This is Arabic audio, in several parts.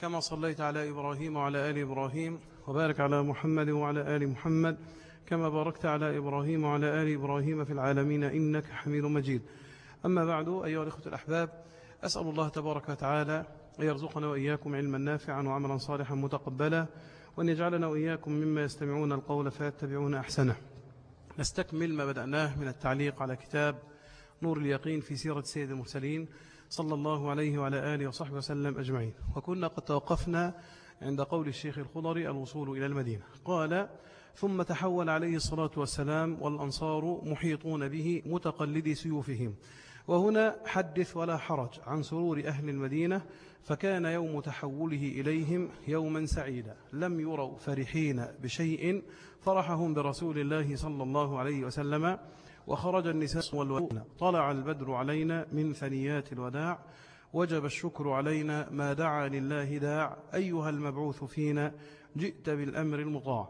كما صليت على إبراهيم وعلى آل إبراهيم وبارك على محمد وعلى آل محمد كما باركت على إبراهيم وعلى آل إبراهيم في العالمين إنك حميد مجيد. أما بعد أيها الأخوة الأحباب أسأل الله تبارك وتعالى أن يرزقنا وإياكم علما نافعا وعملا صالحا متقبلا وأن يجعلنا وإياكم مما يستمعون القول فيتبعون أحسنه. نستكمل ما بدأناه من التعليق على كتاب نور اليقين في سيرة سيد المرسلين. صلى الله عليه وعلى آله وصحبه وسلم أجمعين. وكنا قد توقفنا عند قول الشيخ الخضري الوصول إلى المدينة. قال ثم تحول عليه الصلاة والسلام والأنصار محيطون به متقلدي سيوفهم. وهنا حدث ولا حرج عن سرور أهل المدينة فكان يوم تحوله إليهم يوما سعيدا. لم يروا فرحين بشيء فرحهم برسول الله صلى الله عليه وسلم وخرج النساء والولون طلع البدر علينا من ثنيات الوداع. وجب الشكر علينا ما دعا لله داع. أيها المبعوث فينا جئت بالأمر المطاع.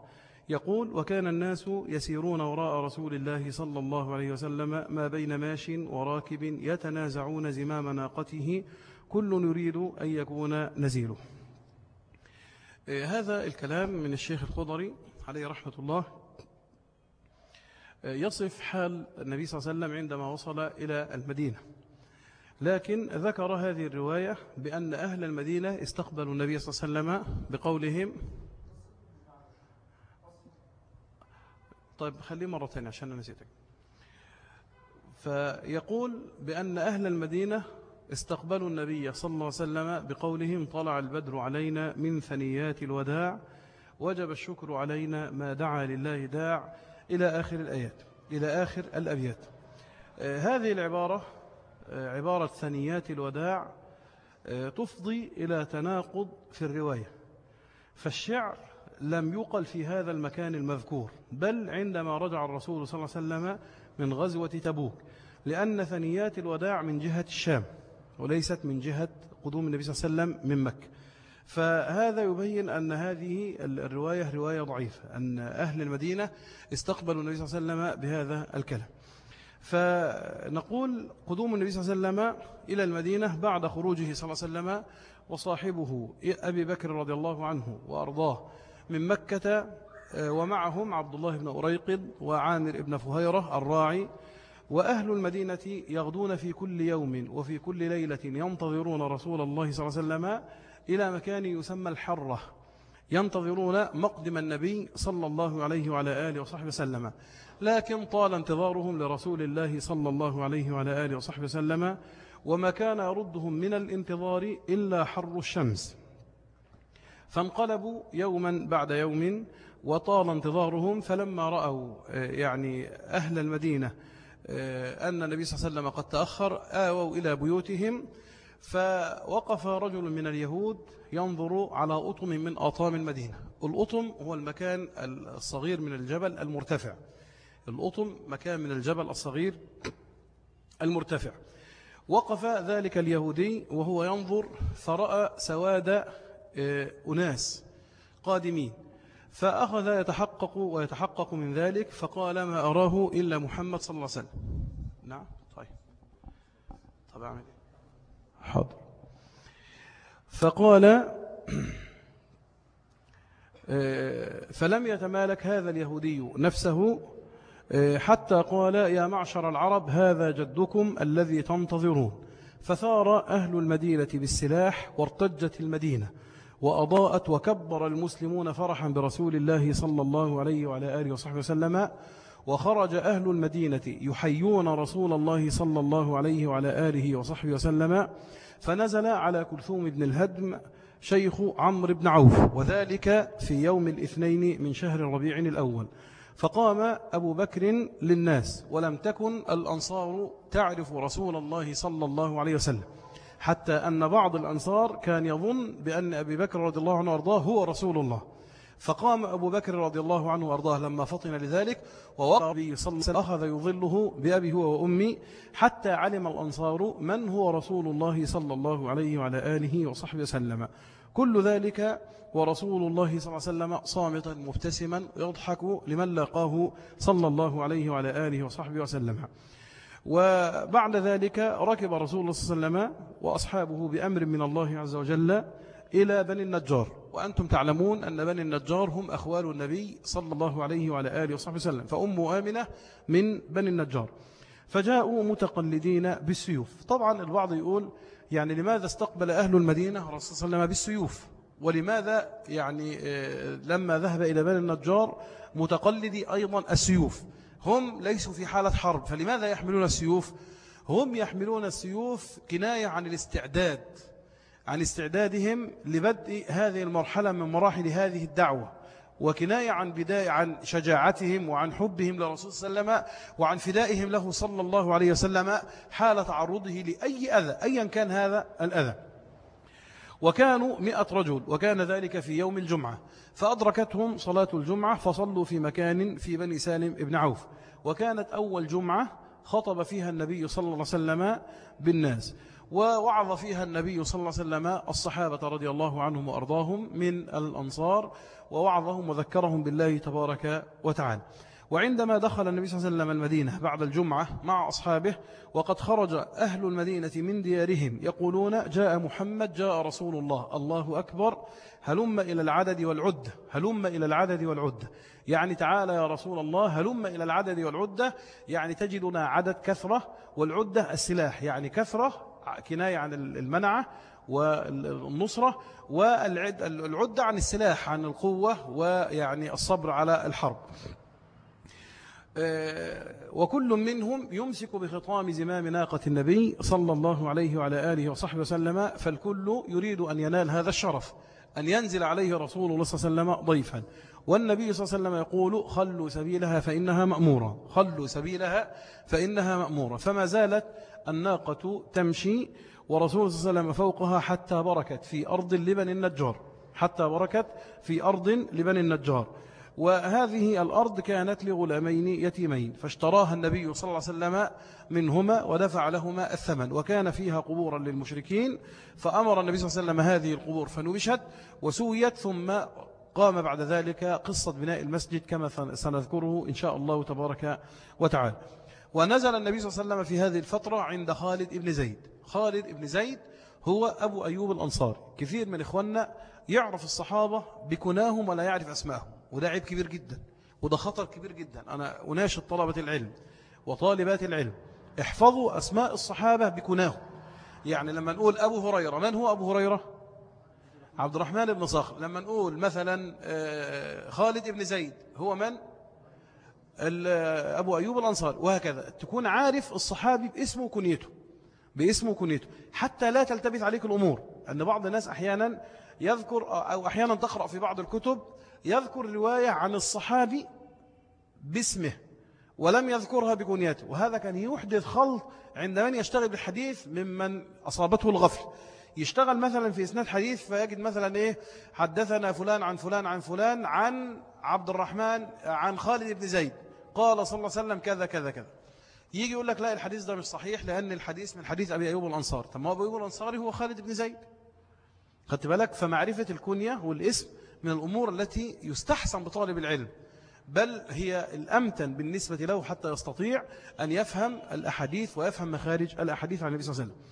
يقول وكان الناس يسيرون وراء رسول الله صلى الله عليه وسلم ما بين ماش وراكب يتنازعون زمام ناقته. كل نريد أن يكون نزيله. هذا الكلام من الشيخ الخضري عليه رحمة الله. يصف حال النبي صلى الله عليه وسلم عندما وصل إلى المدينة. لكن ذكر هذه الرواية بأن أهل المدينة استقبلوا النبي صلى الله عليه وسلم بقولهم طيب خليه مرة ثانية عشان نسيتك. فيقول بأن أهل المدينة استقبلوا النبي صلى الله عليه وسلم بقولهم طلع البدر علينا من ثنيات الوداع وجب الشكر علينا ما دعا لله داع إلى آخر الآيات إلى آخر الأبيات. آه، هذه العبارة آه، عبارة ثنيات الوداع آه، تفضي إلى تناقض في الرواية. فالشعر لم يقل في هذا المكان المذكور بل عندما رجع الرسول صلى الله عليه وسلم من غزوة تبوك لأن ثنيات الوداع من جهة الشام وليست من جهة قدوم النبي صلى الله عليه وسلم من مكة. فهذا يبين أن هذه الرواية رواية ضعيفة أن أهل المدينة استقبلوا النبي صلى الله عليه وسلم بهذا الكلام. فنقول قدوم النبي صلى الله عليه وسلم إلى المدينة بعد خروجه صلى الله عليه وسلم وصاحبه أبي بكر رضي الله عنه وأرضاه من مكة ومعهم عبد الله بن أريقض وعامر بن فهيرة الراعي. وأهل المدينة يغدون في كل يوم وفي كل ليلة ينتظرون رسول الله صلى الله عليه وسلم إلى مكان يسمى الحرة ينتظرون مقدم النبي صلى الله عليه وعلى آله وصحبه وسلم. لكن طال انتظارهم لرسول الله صلى الله عليه وعلى آله وصحبه وسلم وما كان يردهم من الانتظار إلا حر الشمس. فانقلبوا يوما بعد يوم وطال انتظارهم فلما رأوا يعني أهل المدينة أن النبي صلى الله عليه وسلم قد تأخر آووا إلى بيوتهم فوقف رجل من اليهود ينظر على أطم من أطام المدينة. الأطم هو المكان الصغير من الجبل المرتفع. الأطم مكان من الجبل الصغير المرتفع. وقف ذلك اليهودي وهو ينظر فرأى سواد آه، أناس قادمين. فأخذ يتحقق ويتحقق من ذلك فقال ما أراه إلا محمد صلى الله عليه وسلم. نعم طيب. طب أعمل إيه؟ حاضر. فقال آه، فلم يتمالك هذا اليهودي نفسه آه، حتى قال يا معشر العرب هذا جدكم الذي تنتظرون. فثار أهل المدينة بالسلاح وارتجت المدينة وأضاءت وكبر المسلمون فرحا برسول الله صلى الله عليه وعلى آله وصحبه وسلم. وخرج أهل المدينة يحيون رسول الله صلى الله عليه وعلى آله وصحبه وسلم فنزل على كلثوم بن الهدم شيخ عمرو بن عوف وذلك في يوم الاثنين من شهر الربيع الأول. فقام أبو بكر للناس ولم تكن الأنصار تعرف رسول الله صلى الله عليه وسلم حتى أن بعض الأنصار كان يظن بأن أبي بكر رضي الله عنه وأرضاه هو رسول الله. فقام أبو بكر رضي الله عنه وأرضاه لما فطن لذلك ووقع به صلى الله عليه وسلم أخذ يظله بأبي هو وأمي حتى علم الأنصار من هو رسول الله صلى الله عليه وعلى آله وصحبه وسلم. كل ذلك ورسول الله صلى الله عليه وسلم صامتا مبتسما يضحك لمن لاقاه صلى الله عليه وعلى آله وصحبه وسلم. وبعد ذلك ركب رسول الله صلى الله عليه وسلم وأصحابه بأمر من الله عز وجل إلى بني النجار. وأنتم تعلمون أن بني النجار هم أخوال النبي صلى الله عليه وعلى آله وصحبه وسلم فأم آمنة من بني النجار. فجاءوا متقلدين بالسيوف. طبعا البعض يقول يعني لماذا استقبل أهل المدينة رسول صلى الله عليه وسلم بالسيوف؟ ولماذا يعني آه، لما ذهب إلى بني النجار متقلدي أيضا السيوف؟ هم ليسوا في حالة حرب فلماذا يحملون السيوف؟ هم يحملون السيوف كناية عن الاستعداد. عن استعدادهم لبدء هذه المرحلة من مراحل هذه الدعوة وكناية عن بداية عن شجاعتهم وعن حبهم لرسول صلى الله عليه وسلم وعن فدائهم له صلى الله عليه وسلم حال تعرضه لأي أذى أيا كان هذا الأذى. وكانوا مئة رجل وكان ذلك في يوم الجمعة فأدركتهم صلاة الجمعة فصلوا في مكان في بني سالم ابن عوف وكانت أول جمعة خطب فيها النبي صلى الله عليه وسلم بالناس. ووعظ فيها النبي صلى الله عليه وسلم الصحابة رضي الله عنهم وأرضاهم من الأنصار ووعظهم وذكرهم بالله تبارك وتعالى. وعندما دخل النبي صلى الله عليه وسلم المدينة بعد الجمعة مع أصحابه وقد خرج أهل المدينة من ديارهم يقولون جاء محمد جاء رسول الله الله أكبر هلم إلى العدد والعدة هلم إلى العدد والعدة يعني تعالى يا رسول الله هلم إلى العدد والعدة يعني تجدنا عدد كثرة والعدة السلاح يعني كثرة كناية عن المنعة والنصرة والعدة عن السلاح عن القوة ويعني الصبر على الحرب. آه، وكل منهم يمسك بخطام زمام ناقة النبي صلى الله عليه وعلى آله وصحبه وسلم فالكل يريد أن ينال هذا الشرف أن ينزل عليه رسول الله صلى الله عليه وسلم ضيفا. والنبي صلى الله عليه وسلم يقول خلوا سبيلها فإنها مأمورة خلوا سبيلها فإنها مأمورة. فما زالت الناقة تمشي ورسول صلى الله عليه وسلم فوقها حتى بركت في أرض لبن النجار حتى بركت في أرض لبن النجار. وهذه الأرض كانت لغلامين يتيمين فاشتراها النبي صلى الله عليه وسلم منهما ودفع لهما الثمن وكان فيها قبورا للمشركين فأمر النبي صلى الله عليه وسلم هذه القبور فنبشت وسويت ثم قام بعد ذلك قصة بناء المسجد كما سنذكره إن شاء الله تبارك وتعالى. ونزل النبي صلى الله عليه وسلم في هذه الفترة عند خالد بن زيد. خالد بن زيد هو أبو أيوب الأنصار كثير من إخواننا يعرف الصحابة بكناهم ولا يعرف أسماءهم. وده عيب كبير جدا. وده خطر كبير جدا. أنا أناشد طلبة العلم وطالبات العلم. احفظوا أسماء الصحابة بكناهم. يعني لما نقول أبو هريرة من هو أبو هريرة؟ عبد الرحمن بن صخر. لما نقول مثلا آه، خالد بن زيد هو من؟ أبو أيوب الأنصار وهكذا. تكون عارف الصحابي باسمه وكنيته باسمه وكنيته. حتى لا تلتبث عليك الأمور أن بعض الناس أحيانا يذكر أو أحيانا تقرأ في بعض الكتب يذكر رواية عن الصحابي باسمه ولم يذكرها بكنيته. وهذا كان يحدث خلط عند من يشتغل بالحديث ممن أصابته الغفل يشتغل مثلا في إسناد حديث فيجد مثلا إيه حدثنا فلان عن فلان عن فلان عن عبد الرحمن عن خالد بن زيد. قال صلى الله عليه وسلم كذا كذا كذا. يجي يقول لك لا الحديث ده مش صحيح لأن الحديث من حديث أبي أيوب الأنصار. طب ما أبي أيوب الأنصاري هو خالد بن زيد. خدت بالك؟ فمعرفة الكنية والاسم من الأمور التي يستحسن بطالب العلم. بل هي الأمتن بالنسبة له حتى يستطيع أن يفهم الأحاديث ويفهم مخارج الأحاديث عن النبي صلى الله عليه وسلم.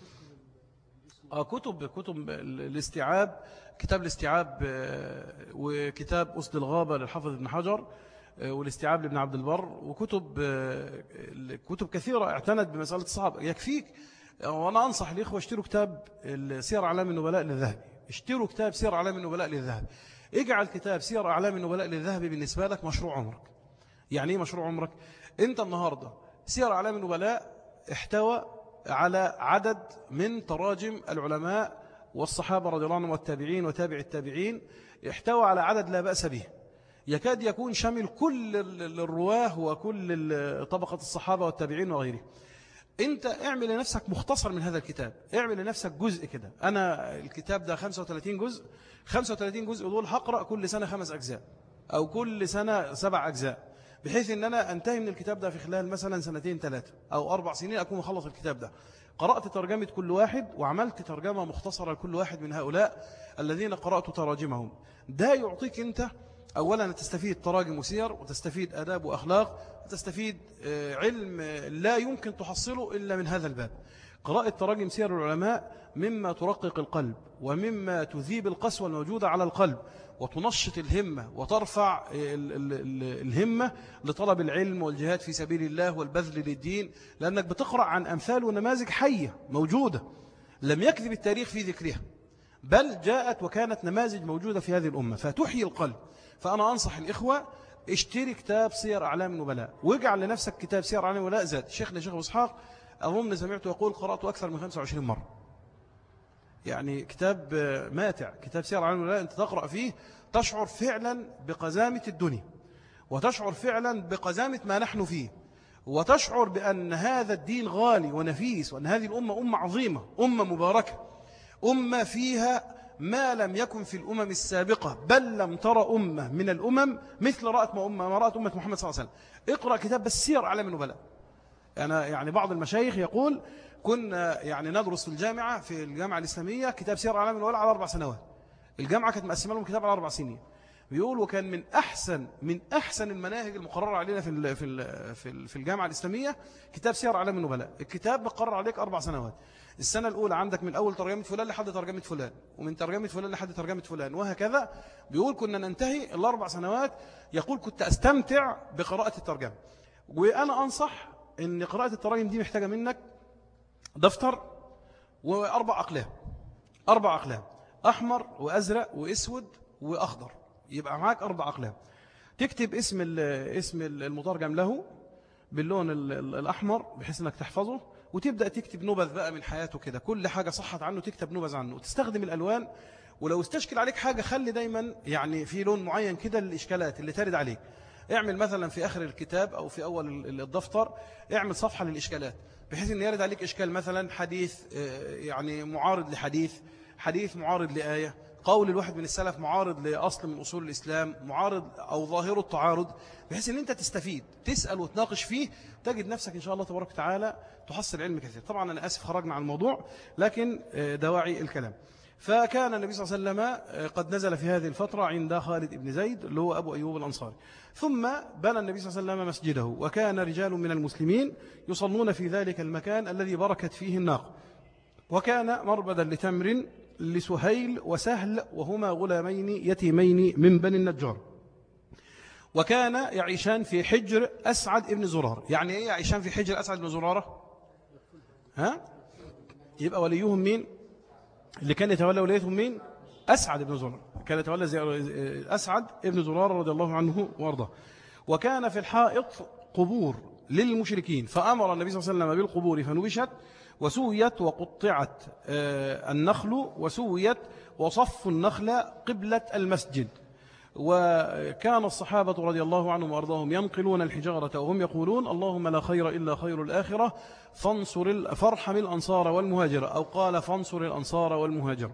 آه، كتب كتب الاستيعاب كتاب الاستيعاب آه، وكتاب أسد الغابة للحافظ ابن حجر. والاستيعاب لابن عبد البر وكتب كتب كثيرة اعتنت بمسألة الصحابة. يكفيك وأنا أنصح الإخوة اشتروا كتاب سير أعلام النبلاء للذهبي. اشتروا كتاب سير أعلام النبلاء للذهب اجعل كتاب سير أعلام النبلاء للذهب بالنسبة لك مشروع عمرك. يعني إيه مشروع عمرك؟ أنت النهاردة سير أعلام النبلاء احتوى على عدد من تراجم العلماء والصحابة رضي الله عنهم والتابعين وتابع التابعين احتوى على عدد لا بأس به. يكاد يكون شامل كل الرواة وكل طبقة الصحابة والتابعين وغيره انت اعمل لنفسك مختصر من هذا الكتاب. اعمل لنفسك جزء كده. أنا الكتاب ده 35 جزء. 35 جزء دول هقرأ كل سنة خمس أجزاء أو كل سنة سبع أجزاء بحيث أن أنا أنتهي من الكتاب ده في خلال مثلا سنتين ثلاثة أو أربع سنين أكون مخلص الكتاب ده. قرأت ترجمة كل واحد وعملت ترجمة مختصرة لكل واحد من هؤلاء الذين قرأت تراجمهم. ده يعطيك أنت أولا تستفيد تراجم وسير وتستفيد أداب وأخلاق وتستفيد آه، علم لا يمكن تحصله إلا من هذا الباب. قراءة تراجم سير العلماء مما ترقق القلب ومما تذيب القسوة الموجودة على القلب وتنشط الهمة وترفع الهمة لطلب العلم والجهاد في سبيل الله والبذل للدين. لأنك بتقرأ عن أمثال ونماذج حية موجودة لم يكذب التاريخ في ذكرها بل جاءت وكانت نماذج موجودة في هذه الأمة. فتحيي القلب. فأنا أنصح الإخوة اشتري كتاب سير أعلام النبلاء. واجعل لنفسك كتاب سير أعلام النبلاء زاد. شيخنا شيخ إسحاق أظن سمعته يقول قرأته أكثر من 25 مرة. يعني كتاب ماتع. كتاب سير أعلام النبلاء أنت تقرأ فيه تشعر فعلا بقزامة الدنيا وتشعر فعلا بقزامة ما نحن فيه وتشعر بأن هذا الدين غالي ونفيس وأن هذه الأمة أمة عظيمة أمة مباركة أمة فيها ما لم يكن في الأمم السابقة بل لم ترى أمة من الأمم مثل رأت ما, أمة ما رأت أمة محمد صلى الله عليه وسلم. اقرأ كتاب بس سير على من نبلاء أنا يعني بعض المشايخ يقول كنا يعني ندرس في الجامعة في الجامعة الإسلامية كتاب سير على من على أربع سنوات. الجامعة كانت مقسمة لهم كتاب على أربع سنين. بيقول وكان من أحسن من أحسن المناهج المقررة علينا في في في الجامعة الإسلامية كتاب سير على من نبلاء الكتاب مقرر عليك أربع سنوات. السنة الأولى عندك من أول ترجمة فلان لحد ترجمة فلان ومن ترجمة فلان لحد ترجمة فلان وهكذا. بيقول كنا ننتهي الأربع سنوات. يقول كنت أستمتع بقراءة الترجمة. وأنا أنصح أن قراءة التراجم دي محتاجة منك دفتر وأربع أقلام. أربع أقلام. أحمر وأزرق وأسود وأخضر. يبقى معاك أربع أقلام. تكتب اسم اسم المترجم له باللون الأحمر بحيث أنك تحفظه. وتبدأ تكتب نبذ بقى من حياته كده. كل حاجة صحت عنه تكتب نبذ عنه. وتستخدم الألوان ولو استشكل عليك حاجة خلي دايما يعني في لون معين كده للإشكالات اللي ترد عليك. اعمل مثلا في آخر الكتاب أو في أول الدفتر اعمل صفحة للإشكالات بحيث أن يرد عليك إشكال مثلا حديث آه، يعني معارض لحديث حديث معارض لآية قول الواحد من السلف معارض لأصل من أصول الإسلام معارض أو ظاهر التعارض بحيث أن أنت تستفيد تسأل وتناقش فيه تجد نفسك إن شاء الله تبارك وتعالى تحصل علم كثير. طبعا أنا أسف خرجنا عن الموضوع لكن آه، دواعي الكلام. فكان النبي صلى الله عليه وسلم آه، قد نزل في هذه الفترة عند خالد بن زيد اللي هو أبو أيوب الأنصاري. ثم بنى النبي صلى الله عليه وسلم مسجده وكان رجال من المسلمين يصلون في ذلك المكان الذي بركت فيه الناقة. وكان مربدا لتمر لسهيل وسهل وهما غلامين يتيمين من بني النجار. وكان يعيشان في حجر أسعد ابن زرار. يعني إيه يعيشان في حجر أسعد بن زرارة؟ ها؟ يبقى وليهم مين؟ اللي كان يتولى وليتهم مين؟ أسعد بن زرار. كان يتولى أسعد ابن زرار رضي الله عنه وأرضاه. وكان في الحائط قبور للمشركين. فأمر النبي صلى الله عليه وسلم بالقبور فنبشت وسويت وقطعت آه، النخل وسويت وصف النخل قبلة المسجد. وكان الصحابة رضي الله عنهم وأرضاهم ينقلون الحجارة وهم يقولون اللهم لا خير إلا خير الآخرة فانصر فارحم الأنصار والمهاجر أو قال فانصر الأنصار والمهاجر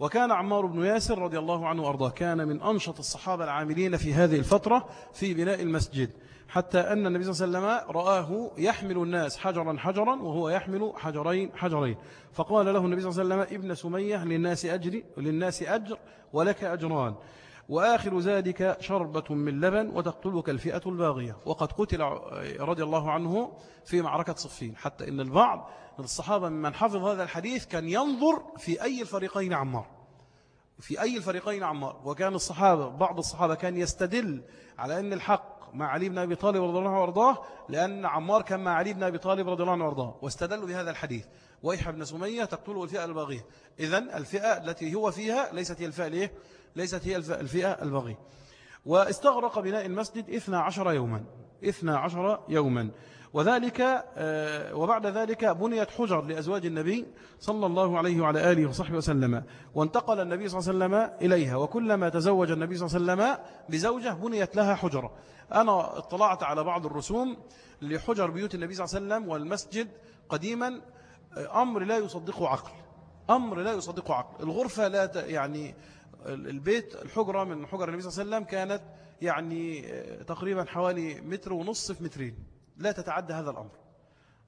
وكان عمار بن ياسر رضي الله عنه وأرضاه كان من أنشط الصحابة العاملين في هذه الفترة في بناء المسجد حتى أن النبي صلى الله عليه وسلم رآه يحمل الناس حجرا حجرا وهو يحمل حجرين حجرين. فقال له النبي صلى الله عليه وسلم ابن سمية للناس أجر للناس أجر ولك أجران. وآخر ذلك شربة من لبن وتقتلك الفئة الباغية. وقد قتل رضي الله عنه في معركة صفين. حتى إن البعض من الصحابة ممن حفظ هذا الحديث كان ينظر في أي الفريقين عمار. في أي الفريقين عمار. وكان الصحابة بعض الصحابة كان يستدل على أن الحق مع علي بن أبي طالب رضي الله عنه وأرضاه لأن عمار كان مع علي بن أبي طالب رضي الله عنه وأرضاه. واستدلوا بهذا الحديث. ويح بن سمية تقتله الفئة الباغية إذن الفئة التي هو فيها ليست هي الفئة ليه؟ ليست هي الفئة الباغية واستغرق بناء المسجد 12 يوما 12 يوما. وذلك آه، وبعد ذلك بنيت حجر لأزواج النبي صلى الله عليه وعلى آله وصحبه وسلم. وانتقل النبي صلى الله عليه وسلم إليها. وكلما تزوج النبي صلى الله عليه وسلم بزوجة بنيت لها حجرة أنا اطلعت على بعض الرسوم لحجر بيوت النبي صلى الله عليه وسلم والمسجد قديما أمر لا يصدقه عقل. أمر لا يصدقه عقل. الغرفة لا يعني البيت الحجرة من حجر النبي صلى الله عليه وسلم كانت يعني آه، تقريبا حوالي متر ونصف في مترين. لا تتعدى هذا الأمر.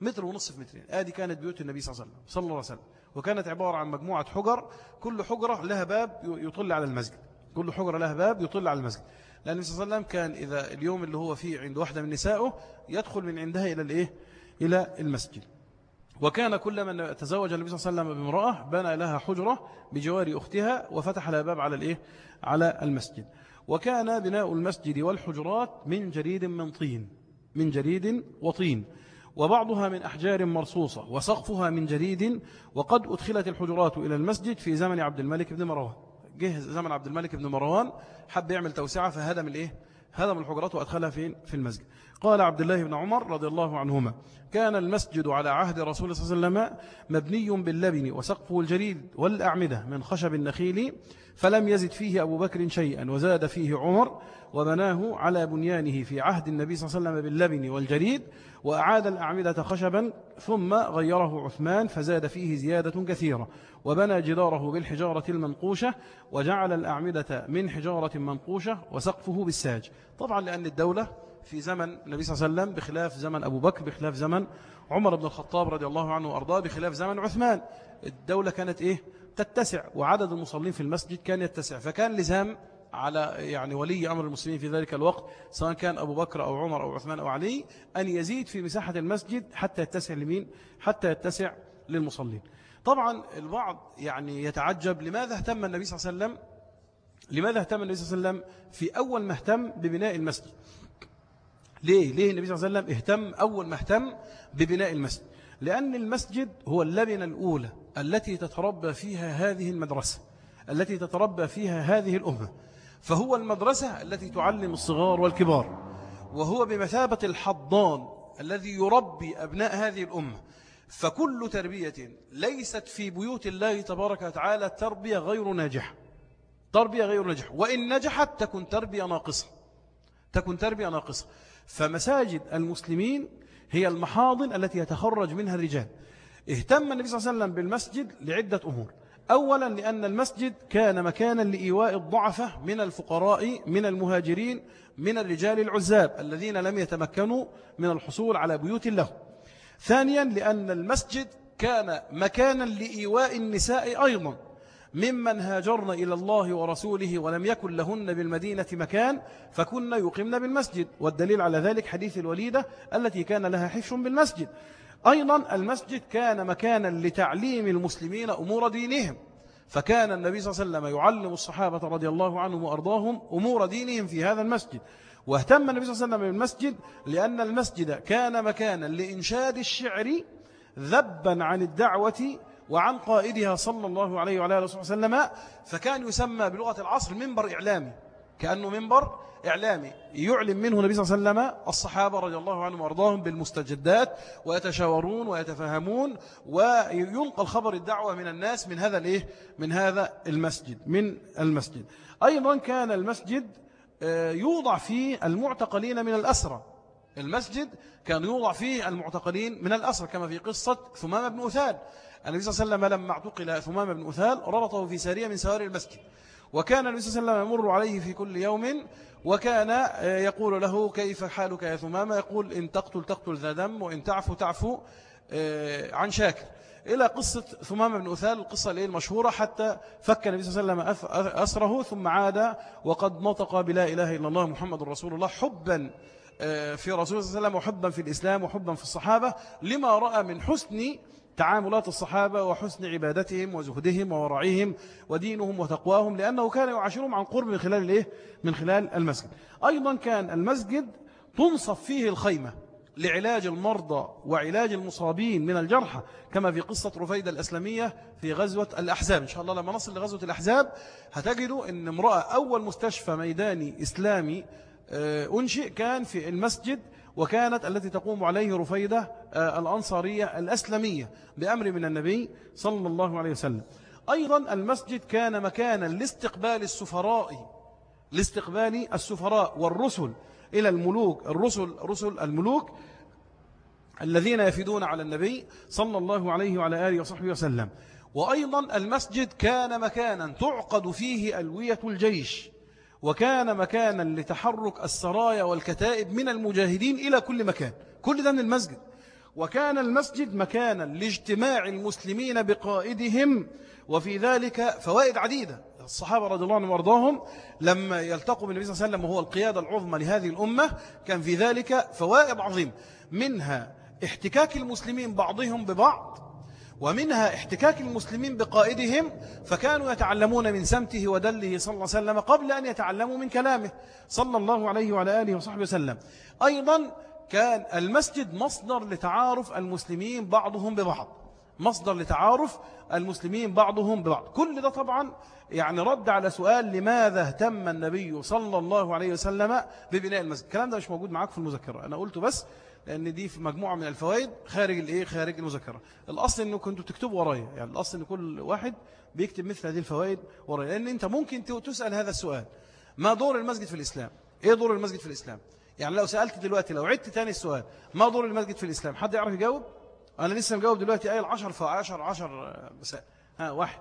متر ونصف في مترين. آدي كانت بيوت النبي صلى الله عليه وسلم صلى الله عليه وسلم. وكانت عبارة عن مجموعة حجر. كل حجرة لها باب يطل على المسجد. كل حجرة لها باب يطل على المسجد. لأن النبي صلى الله عليه وسلم كان إذا اليوم اللي هو فيه عند واحدة من نسائه يدخل من عندها إلى الإيه؟ إلى المسجد. وكان كل من تزوج النبي صلى الله عليه وسلم بامرأة بنى لها حجرة بجوار أختها وفتح لها باب على الإيه؟ على المسجد وكان بناء المسجد والحجرات من جريد من طين من جريد وطين وبعضها من أحجار مرصوصة وسقفها من جريد وقد أدخلت الحجرات إلى المسجد في زمن عبد الملك بن مروان جه زمن عبد الملك بن مروان حب يعمل توسعة فهدم الإيه؟ هدم الحجرات وأدخلها فين؟ في المسجد قال عبد الله بن عمر رضي الله عنهما كان المسجد على عهد رسول صلى الله عليه وسلم مبني باللبن وسقفه الجريد والأعمدة من خشب النخيل فلم يزد فيه أبو بكر شيئا وزاد فيه عمر وبناه على بنيانه في عهد النبي صلى الله عليه وسلم باللبن والجريد وأعاد الأعمدة خشبا ثم غيره عثمان فزاد فيه زيادة كثيرة وبنى جداره بالحجارة المنقوشة وجعل الأعمدة من حجارة منقوشة وسقفه بالساج. طبعا لأن الدولة في زمن النبي صلى الله عليه وسلم بخلاف زمن أبو بكر بخلاف زمن عمر بن الخطاب رضي الله عنه وأرضاه بخلاف زمن عثمان. الدولة كانت إيه؟ تتسع وعدد المصلين في المسجد كان يتسع. فكان لزام على يعني ولي أمر المسلمين في ذلك الوقت سواء كان أبو بكر أو عمر أو عثمان أو علي أن يزيد في مساحة المسجد حتى يتسع لمين؟ حتى يتسع للمصلين. طبعا البعض يعني يتعجب لماذا اهتم النبي صلى الله عليه وسلم لماذا اهتم النبي صلى الله عليه وسلم في أول ما اهتم ببناء المسجد؟ ليه؟ ليه النبي صلى الله عليه وسلم اهتم أول ما اهتم ببناء المسجد؟ لأن المسجد هو اللبنة الأولى التي تتربى فيها هذه المدرسة التي تتربى فيها هذه الأمة. فهو المدرسة التي تعلم الصغار والكبار وهو بمثابة الحضان الذي يربي أبناء هذه الأمة. فكل تربية ليست في بيوت الله تبارك وتعالى تربية غير ناجحة. تربية غير ناجحة. وإن نجحت تكون تربية ناقصة. تكون تربية ناقصة. فمساجد المسلمين هي المحاضن التي يتخرج منها الرجال. اهتم النبي صلى الله عليه وسلم بالمسجد لعدة أمور. أولا لأن المسجد كان مكانا لإيواء الضعفة من الفقراء من المهاجرين من الرجال العزاب الذين لم يتمكنوا من الحصول على بيوت له ثانيا لأن المسجد كان مكانا لإيواء النساء أيضا. ممن هاجرن إلى الله ورسوله ولم يكن لهن بالمدينة مكان فكن يقمن بالمسجد والدليل على ذلك حديث الوليدة التي كان لها حفش بالمسجد. أيضا المسجد كان مكانا لتعليم المسلمين أمور دينهم فكان النبي صلى الله عليه وسلم يعلم الصحابة رضي الله عنهم وأرضاهم أمور دينهم في هذا المسجد. واهتم النبي صلى الله عليه وسلم بالمسجد لأن المسجد كان مكانا لإنشاد الشعر ذبا عن الدعوة وعن قائدها صلى الله عليه وعلى آله وسلم فكان يسمى بلغة العصر منبر إعلامي كأنه منبر إعلامي. يعلم منه النبي صلى الله عليه وسلم الصحابة رضي الله عنهم وأرضاهم بالمستجدات ويتشاورون ويتفاهمون وينقل خبر الدعوة من الناس من هذا الإيه؟ من هذا المسجد من المسجد. أيضا كان المسجد آه، يوضع فيه المعتقلين من الأسرة المسجد كان يوضع فيه المعتقلين من الأسرة كما في قصة ثمامة بن أثال النبي صلى الله عليه وسلم لما اعتقل ثمامة بن أثال ربطه في سارية من سواري المسجد. وكان النبي صلى الله عليه وسلم يمر عليه في كل يوم وكان آه، يقول له كيف حالك يا ثمامة؟ يقول إن تقتل تقتل ذا دم وإن تعفو تعفو آه، عن شاكر. إلى قصة ثمامة بن أثال القصة اللي المشهورة حتى فك النبي صلى الله عليه وسلم أسره ثم عاد وقد نطق بلا إله إلا الله محمد رسول الله حبا آه، في رسول الله صلى الله عليه وسلم وحبا في الإسلام وحبا في الصحابة لما رأى من حسن تعاملات الصحابة وحسن عبادتهم وزهدهم وورعهم ودينهم وتقواهم لأنه كان يعاشرهم عن قرب من خلال الإيه؟ من خلال المسجد أيضا كان المسجد تنصف فيه الخيمة لعلاج المرضى وعلاج المصابين من الجرحى كما في قصة رفيدة الأسلامية في غزوة الأحزاب إن شاء الله لما نصل لغزوة الأحزاب هتجدوا أن امرأة أول مستشفى ميداني إسلامي آه، أنشئ كان في المسجد وكانت التي تقوم عليه رفيدة آه، الأنصارية الأسلمية بأمر من النبي صلى الله عليه وسلم. أيضا المسجد كان مكانا لاستقبال السفراء لاستقبال السفراء والرسل إلى الملوك الرسل رسل الملوك الذين يفيدون على النبي صلى الله عليه وعلى آله وصحبه وسلم. وأيضا المسجد كان مكانا تعقد فيه ألوية الجيش. وكان مكانا لتحرك السرايا والكتائب من المجاهدين إلى كل مكان. كل ده من المسجد. وكان المسجد مكانا لاجتماع المسلمين بقائدهم وفي ذلك فوائد عديدة. الصحابة رضي الله عنهم وأرضاهم لما يلتقوا بالنبي صلى الله عليه وسلم وهو القيادة العظمى لهذه الأمة كان في ذلك فوائد عظيمة. منها احتكاك المسلمين بعضهم ببعض ومنها احتكاك المسلمين بقائدهم فكانوا يتعلمون من سمته ودله صلى الله عليه وسلم قبل أن يتعلموا من كلامه صلى الله عليه وعلى آله وصحبه وسلم. أيضا كان المسجد مصدر لتعارف المسلمين بعضهم ببعض. مصدر لتعارف المسلمين بعضهم ببعض. كل ده طبعا يعني رد على سؤال لماذا اهتم النبي صلى الله عليه وسلم ببناء المسجد؟ الكلام ده مش موجود معاك في المذكرة. أنا قلته بس لأن دي في مجموعة من الفوائد خارج الإيه؟ خارج المذكرة. الأصل أنه كنتوا تكتبوا ورايا. يعني الأصل أن كل واحد بيكتب مثل هذه الفوائد ورايا. لأن أنت ممكن تسأل هذا السؤال. ما دور المسجد في الإسلام؟ إيه دور المسجد في الإسلام؟ يعني لو سألت دلوقتي لو عدت تاني السؤال ما دور المسجد في الإسلام؟ حد يعرف يجاوب؟ أنا لسه مجاوب دلوقتي آية العشر فعشر عشر مساء. ها واحد.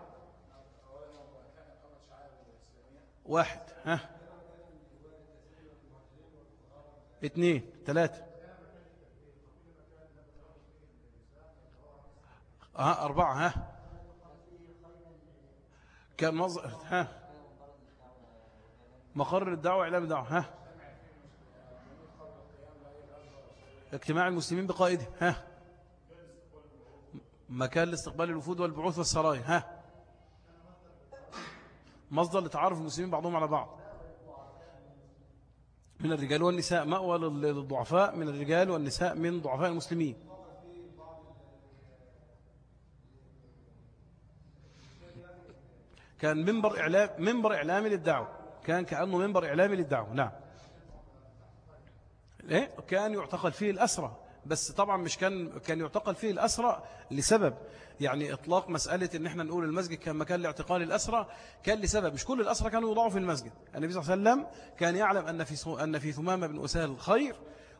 واحد. ها. اثنين ثلاثة ها أربعة ها. كان مظهر ها. مقر الدعوة إعلام الدعوة ها. اجتماع المسلمين بقائده ها. مكان لاستقبال الوفود والبعوث والسرايا ها. مصدر لتعارف المسلمين بعضهم على بعض. من الرجال والنساء مأوى للضعفاء من الرجال والنساء من ضعفاء المسلمين. كان منبر إعلام منبر إعلامي للدعوة. كان كأنه منبر إعلامي للدعوة. نعم. إيه؟ كان يعتقل فيه الأسرة بس طبعا مش كان كان يعتقل فيه الأسرى لسبب. يعني إطلاق مسألة إن إحنا نقول المسجد كان مكان لاعتقال الأسرى كان لسبب. مش كل الأسرى كانوا يوضعوا في المسجد. النبي صلى الله عليه وسلم كان يعلم أن في أن في ثمامة بن أسال الخير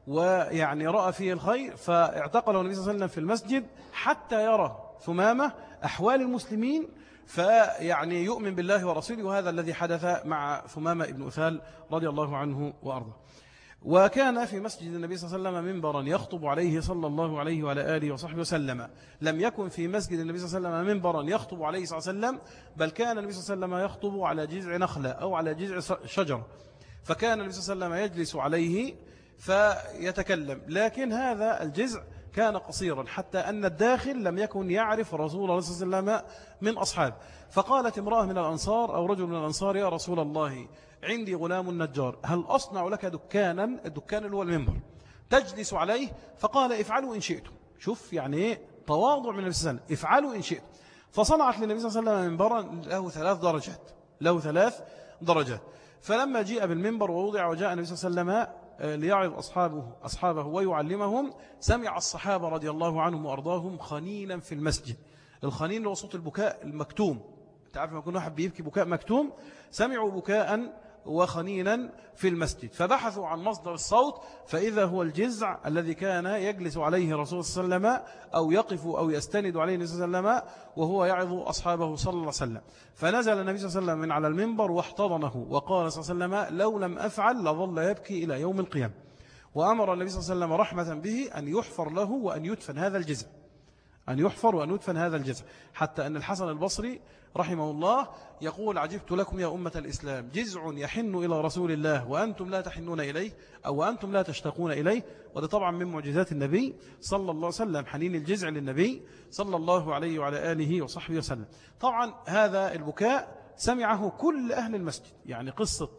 ويعني رأى فيه الخير فاعتقله النبي صلى الله عليه وسلم في المسجد حتى يرى ثمامة أحوال المسلمين فيعني يؤمن بالله ورسوله وهذا الذي حدث مع ثمامة بن أثال رضي الله عنه وأرضه وكان في مسجد النبي صلى الله عليه وسلم منبرا يخطب عليه صلى الله عليه وعلى آله وصحبه وسلم. لم يكن في مسجد النبي صلى الله عليه وسلم منبرا يخطب عليه صلى الله عليه وسلم بل كان النبي صلى الله عليه وسلم يخطب على جذع نخلة أو على جذع شجرة. فكان النبي صلى الله عليه وسلم يجلس عليه فيتكلم. لكن هذا الجذع كان قصيرا حتى أن الداخل لم يكن يعرف رسول الله صلى الله عليه وسلم من أصحاب. فقالت امرأة من الأنصار أو رجل من الأنصار يا رسول الله عندي غلام نجار هل أصنع لك دكانا؟ الدكان اللي هو المنبر. تجلس عليه فقال افعلوا إن شئتم. شوف يعني إيه؟ تواضع من النبي صلى الله عليه وسلم. افعلوا إن شئتم. فصنعت للنبي صلى الله عليه وسلم منبرا له ثلاث درجات له ثلاث درجات. فلما جاء بالمنبر ووضع وجاء النبي صلى الله عليه وسلم ليعظ أصحابه, أصحابه ويعلمهم. سمع الصحابة رضي الله عنهم وأرضاهم خنينا في المسجد. الخنين هو صوت البكاء المكتوم. تعرف ما يكون واحد بيبكي بكاء مكتوم؟ سمعوا بكاء وخنينا في المسجد. فبحثوا عن مصدر الصوت فإذا هو الجزع الذي كان يجلس عليه رسول صلى الله عليه وسلم أو يقف أو يستند عليه النبي صلى الله عليه وسلم وهو يعظ أصحابه صلى الله عليه وسلم. فنزل النبي صلى الله عليه وسلم من على المنبر واحتضنه وقال صلى الله عليه وسلم لو لم أفعل لظل يبكي إلى يوم القيامة. وأمر النبي صلى الله عليه وسلم رحمة به أن يحفر له وأن يدفن هذا الجزع. أن يحفر وأن يدفن هذا الجزع. حتى أن الحسن البصري رحمه الله يقول عجبت لكم يا أمة الإسلام جزع يحن إلى رسول الله وأنتم لا تحنون إليه أو أنتم لا تشتقون إليه وده طبعا من معجزات النبي صلى الله عليه وسلم حنين الجزع للنبي صلى الله عليه وعلى آله وصحبه وسلم. طبعا هذا البكاء سمعه كل أهل المسجد يعني قصة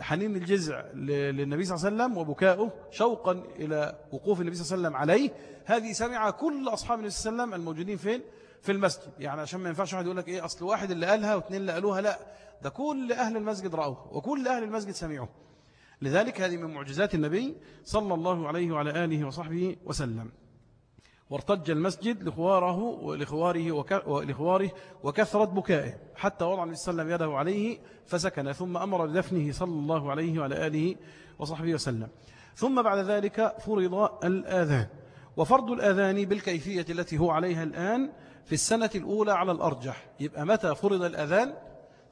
حنين الجزع للنبي صلى الله عليه وسلم وبكاؤه شوقا إلى وقوف النبي صلى الله عليه وسلم عليه هذه سمع كل أصحاب النبي صلى الله عليه وسلم الموجودين فين؟ في المسجد. يعني عشان ما ينفعش واحد يقول لك إيه أصل واحد اللي قالها واثنين اللي قالوها لا. ده كل أهل المسجد رأوه وكل أهل المسجد سمعوه. لذلك هذه من معجزات النبي صلى الله عليه وعلى آله وصحبه وسلم. وارتج المسجد لخواره ولخواره ولخواره وكثرة بكائه. حتى وضع النبي صلى الله عليه وسلم يده عليه فسكن. ثم أمر بدفنه صلى الله عليه وعلى آله وصحبه وسلم. ثم بعد ذلك فرض الآذان. وفرض الآذان بالكيفية التي هو عليها الآن في السنة الأولى على الأرجح. يبقى متى فرض الأذان؟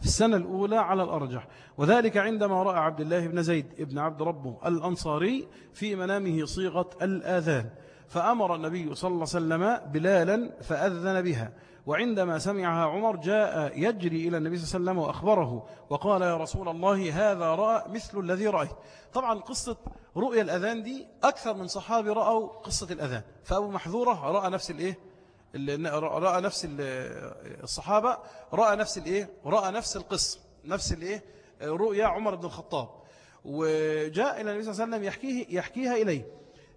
في السنة الأولى على الأرجح. وذلك عندما رأى عبد الله بن زيد ابن عبد ربه الأنصاري في منامه صيغة الآذان. فأمر النبي صلى الله عليه وسلم بلالا فأذن بها. وعندما سمعها عمر جاء يجري إلى النبي صلى الله عليه وسلم وأخبره وقال يا رسول الله هذا رأى مثل الذي رأيت. طبعا قصة رؤيا الأذان دي أكثر من صحابي رأوا قصة الأذان. فأبو محذورة رأى نفس الإيه؟ رأى نفس الصحابة رأى نفس الإيه؟ رأى نفس القصة نفس الإيه؟ رؤيا عمر بن الخطاب. وجاء إلى النبي صلى الله عليه وسلم يحكيه يحكيها إليه.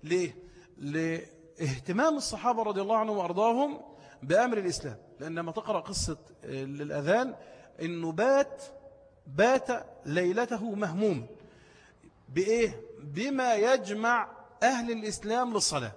ليه؟ لإهتمام الصحابة رضي الله عنهم وأرضاهم بأمر الإسلام. لأنما تقرأ قصة الأذان أنه بات بات ليلته مهموم. بإيه؟ بما يجمع أهل الإسلام للصلاة.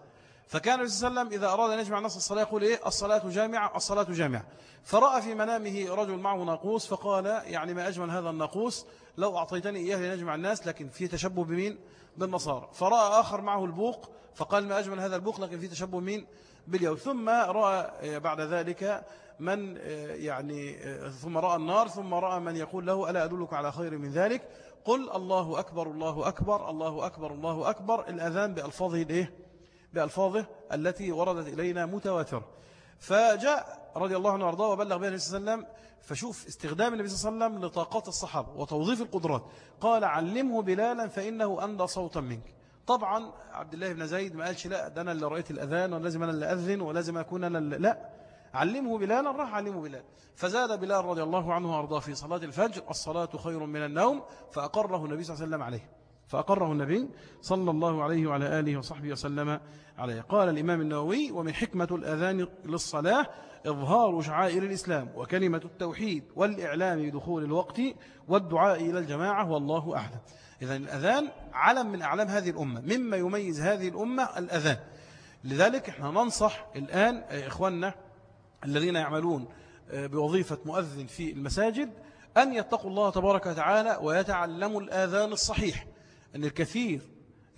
فكان النبي صلى الله عليه وسلم إذا أراد أن يجمع الناس الصلاة يقول إيه؟ الصلاة جامعة الصلاة جامعة. فرأى في منامه رجل معه ناقوس فقال يعني ما أجمل هذا الناقوس؟ لو أعطيتني إياه لنجمع الناس لكن في تشبه بمين؟ بالنصارى. فرأى آخر معه البوق فقال ما أجمل هذا البوق لكن في تشبه مين؟ باليوم. ثم رأى بعد ذلك من يعني ثم رأى النار ثم رأى من يقول له ألا أدلك على خير من ذلك؟ قل الله أكبر الله أكبر الله أكبر الله أكبر. الأذان بألفاظه الإيه بألفاظه التي وردت إلينا متواتر فجاء رضي الله عنه وأرضاه وبلغ بها النبي صلى الله عليه وسلم فشوف استخدام النبي صلى الله عليه وسلم لطاقات الصحابة وتوظيف القدرات. قال علمه بلالا فإنه أندى صوتا منك. طبعا عبد الله بن زيد ما قالش لا ده أنا اللي رأيت الأذان ولازم أنا اللي أذن ولازم أكون أنا اللي لا. علمه بلالا راح علمه بلال فزاد بلال رضي الله عنه وأرضاه في صلاة الفجر الصلاة خير من النوم فأقره النبي صلى الله عليه وسلم عليه. فأقره النبي صلى الله عليه وعلى آله وصحبه وسلم عليه. قال الإمام النووي ومن حكمة الأذان للصلاة إظهار شعائر الإسلام وكلمة التوحيد والإعلام بدخول الوقت والدعاء إلى الجماعة والله أعلم. إذا الأذان علم من أعلام هذه الأمة مما يميز هذه الأمة الأذان. لذلك إحنا ننصح الآن إخواننا الذين يعملون بوظيفة مؤذن في المساجد أن يتقوا الله تبارك وتعالى ويتعلموا الآذان الصحيح. أن الكثير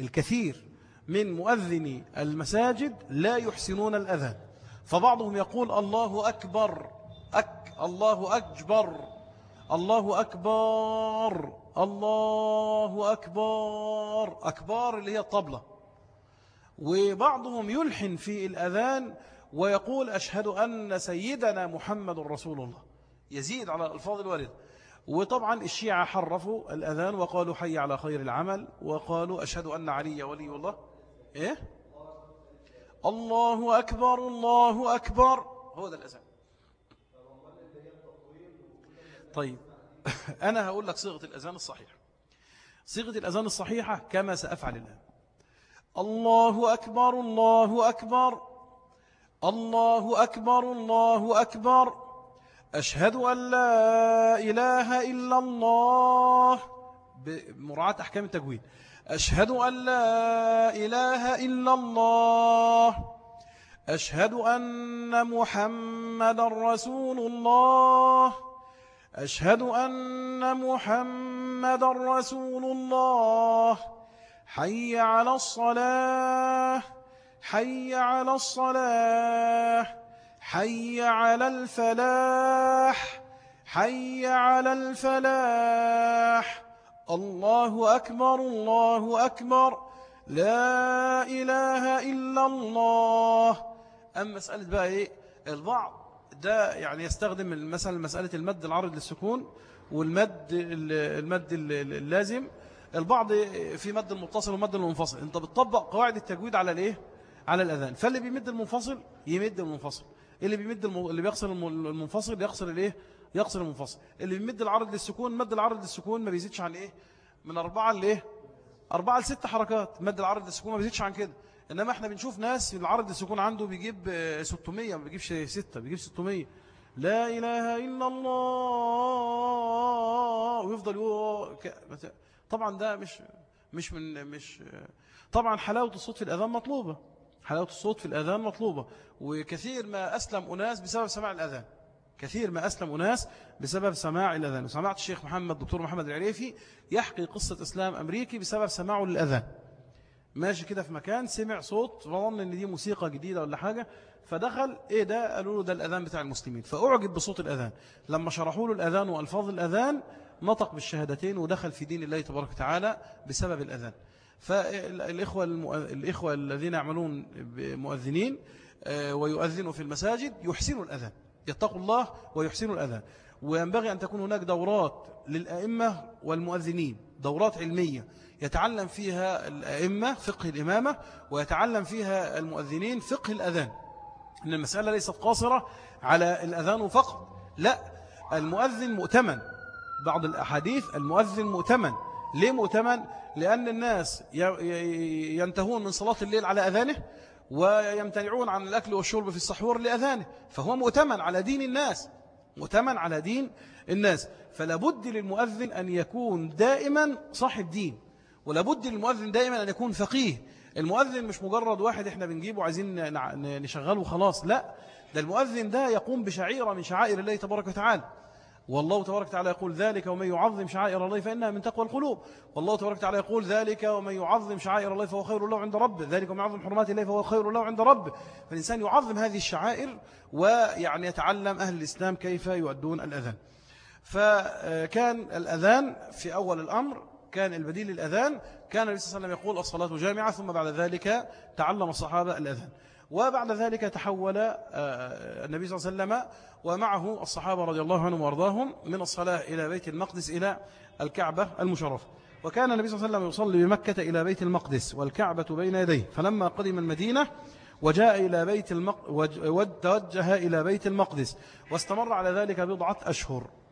الكثير من مؤذني المساجد لا يحسنون الأذان. فبعضهم يقول الله أكبر أك الله أكبر الله أكبر الله أكبر أكبر اللي هي الطبلة. وبعضهم يلحن في الأذان ويقول أشهد أن سيدنا محمد رسول الله. يزيد على الألفاظ الواردة وطبعا الشيعة حرفوا الأذان وقالوا حي على خير العمل وقالوا أشهد أن علي ولي الله. إيه؟ الله أكبر الله أكبر. هو ده الأذان. طيب أنا هقول لك صيغة الأذان الصحيحة. صيغة الأذان الصحيحة كما سأفعل الآن. الله أكبر الله أكبر. الله أكبر الله أكبر. أشهد أن لا إله إلا الله. بمراعاة أحكام التجويد. أشهد أن لا إله إلا الله. أشهد أن محمد رسول الله. أشهد أن محمد رسول الله. حي على الصلاة. حي على الصلاة. حي على الفلاح حي على الفلاح. الله أكبر الله أكبر. لا إله إلا الله. أما مسألة بقى إيه؟ البعض ده يعني يستخدم مثلا مسألة المد العرض للسكون والمد المد اللازم. البعض في مد المتصل ومد المنفصل. انت بتطبق قواعد التجويد على الإيه؟ على الأذان. فاللي بيمد المنفصل يمد المنفصل. اللي بيمد الم... اللي بيقصر المنفصل يقصر الايه؟ يقصر المنفصل. اللي بيمد العرض للسكون مد العرض للسكون ما بيزيدش عن إيه؟ من أربعة لإيه أربعة لست حركات. مد العرض السكون ما بيزيدش عن كده. إنما إحنا بنشوف ناس العرض السكون عنده بيجيب 600 ما بيجيبش 6 بيجيب 600 لا إله إلا الله. ويفضل طبعا ده مش مش من مش طبعا حلاوة الصوت في الأذان مطلوبة. حلاوة الصوت في الأذان مطلوبة. وكثير ما أسلم أناس بسبب سماع الأذان. كثير ما أسلم أناس بسبب سماع الأذان. وسمعت الشيخ محمد دكتور محمد العريفي يحكي قصة إسلام أمريكي بسبب سماعه للأذان. ماشي كده في مكان سمع صوت وظن إن دي موسيقى جديدة ولا حاجة. فدخل إيه ده؟ قالوا له ده الأذان بتاع المسلمين. فأعجب بصوت الأذان. لما شرحوا له الأذان وألفاظ الأذان نطق بالشهادتين ودخل في دين الله تبارك وتعالى بسبب الأذان. فالإخوة, الإخوة الذين يعملون مؤذنين آه، ويؤذنوا في المساجد يحسنوا الأذان يتقوا الله ويحسنوا الأذان. وينبغي أن تكون هناك دورات للأئمة والمؤذنين دورات علمية. يتعلم فيها الأئمة فقه الإمامة ويتعلم فيها المؤذنين فقه الأذان. إن المسألة ليست قاصرة على الأذان فقط لا. المؤذن مؤتمن. بعض الأحاديث المؤذن مؤتمن. ليه مؤتمن؟ لأن الناس ينتهون من صلاة الليل على أذانه ويمتنعون عن الأكل والشرب في السحور لأذانه فهو مؤتمن على دين الناس مؤتمن على دين الناس. فلابد للمؤذن أن يكون دائما صاحب دين ولابد للمؤذن دائما أن يكون فقيه. المؤذن مش مجرد واحد إحنا بنجيبه وعايزين نشغله خلاص لا. ده المؤذن ده يقوم بشعيرة من شعائر الله تبارك وتعالى. والله تبارك وتعالى يقول ذلك ومن يعظم شعائر الله فإنها من تقوى القلوب. والله تبارك وتعالى يقول ذلك ومن يعظم شعائر الله فهو خير له عند ربه. ذلك ومن يعظم حرمات الله فهو خير له عند ربه. فالإنسان يعظم هذه الشعائر ويعني يتعلم أهل الإسلام كيف يؤدون الأذان. فكان الأذان في أول الأمر كان البديل للأذان كان النبي صلى الله عليه وسلم يقول الصلاة جامعة ثم بعد ذلك تعلم الصحابة الأذان. وبعد ذلك تحول آه، النبي صلى الله عليه وسلم ومعه الصحابة رضي الله عنهم وأرضاهم من الصلاة إلى بيت المقدس إلى الكعبة المشرفة وكان النبي صلى الله عليه وسلم يصلي بمكة إلى بيت المقدس والكعبة بين يديه. فلما قدم المدينة وجاء إلى بيت المق... وتوجه إلى بيت المقدس واستمر على ذلك بضعة أشهر. آه،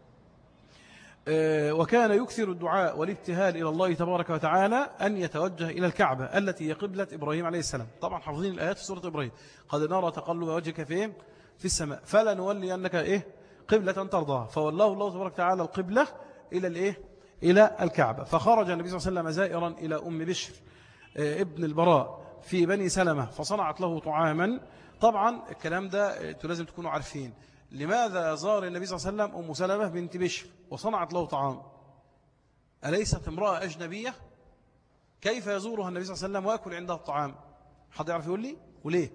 وكان يكثر الدعاء والابتهال إلى الله تبارك وتعالى أن يتوجه إلى الكعبة التي هي قبلة إبراهيم عليه السلام. طبعا حافظين الآيات في سورة إبراهيم. قد نرى تقلب وجهك فيه في السماء. فلا نولي أنك إيه؟ قبلة ترضاها فولاه الله تبارك وتعالى القبلة إلى الإيه؟ إلى الكعبة. فخرج النبي صلى الله عليه وسلم زائرا إلى أم بشر آه، ابن البراء في بني سلمة فصنعت له طعاما. طبعا الكلام ده أنتوا لازم تكونوا عارفين. لماذا زار النبي صلى الله عليه وسلم أم سلمة بنت بشر وصنعت له طعام؟ أليست امرأة أجنبية؟ كيف يزورها النبي صلى الله عليه وسلم ويأكل عندها الطعام؟ حد يعرف يقول لي؟ وليه؟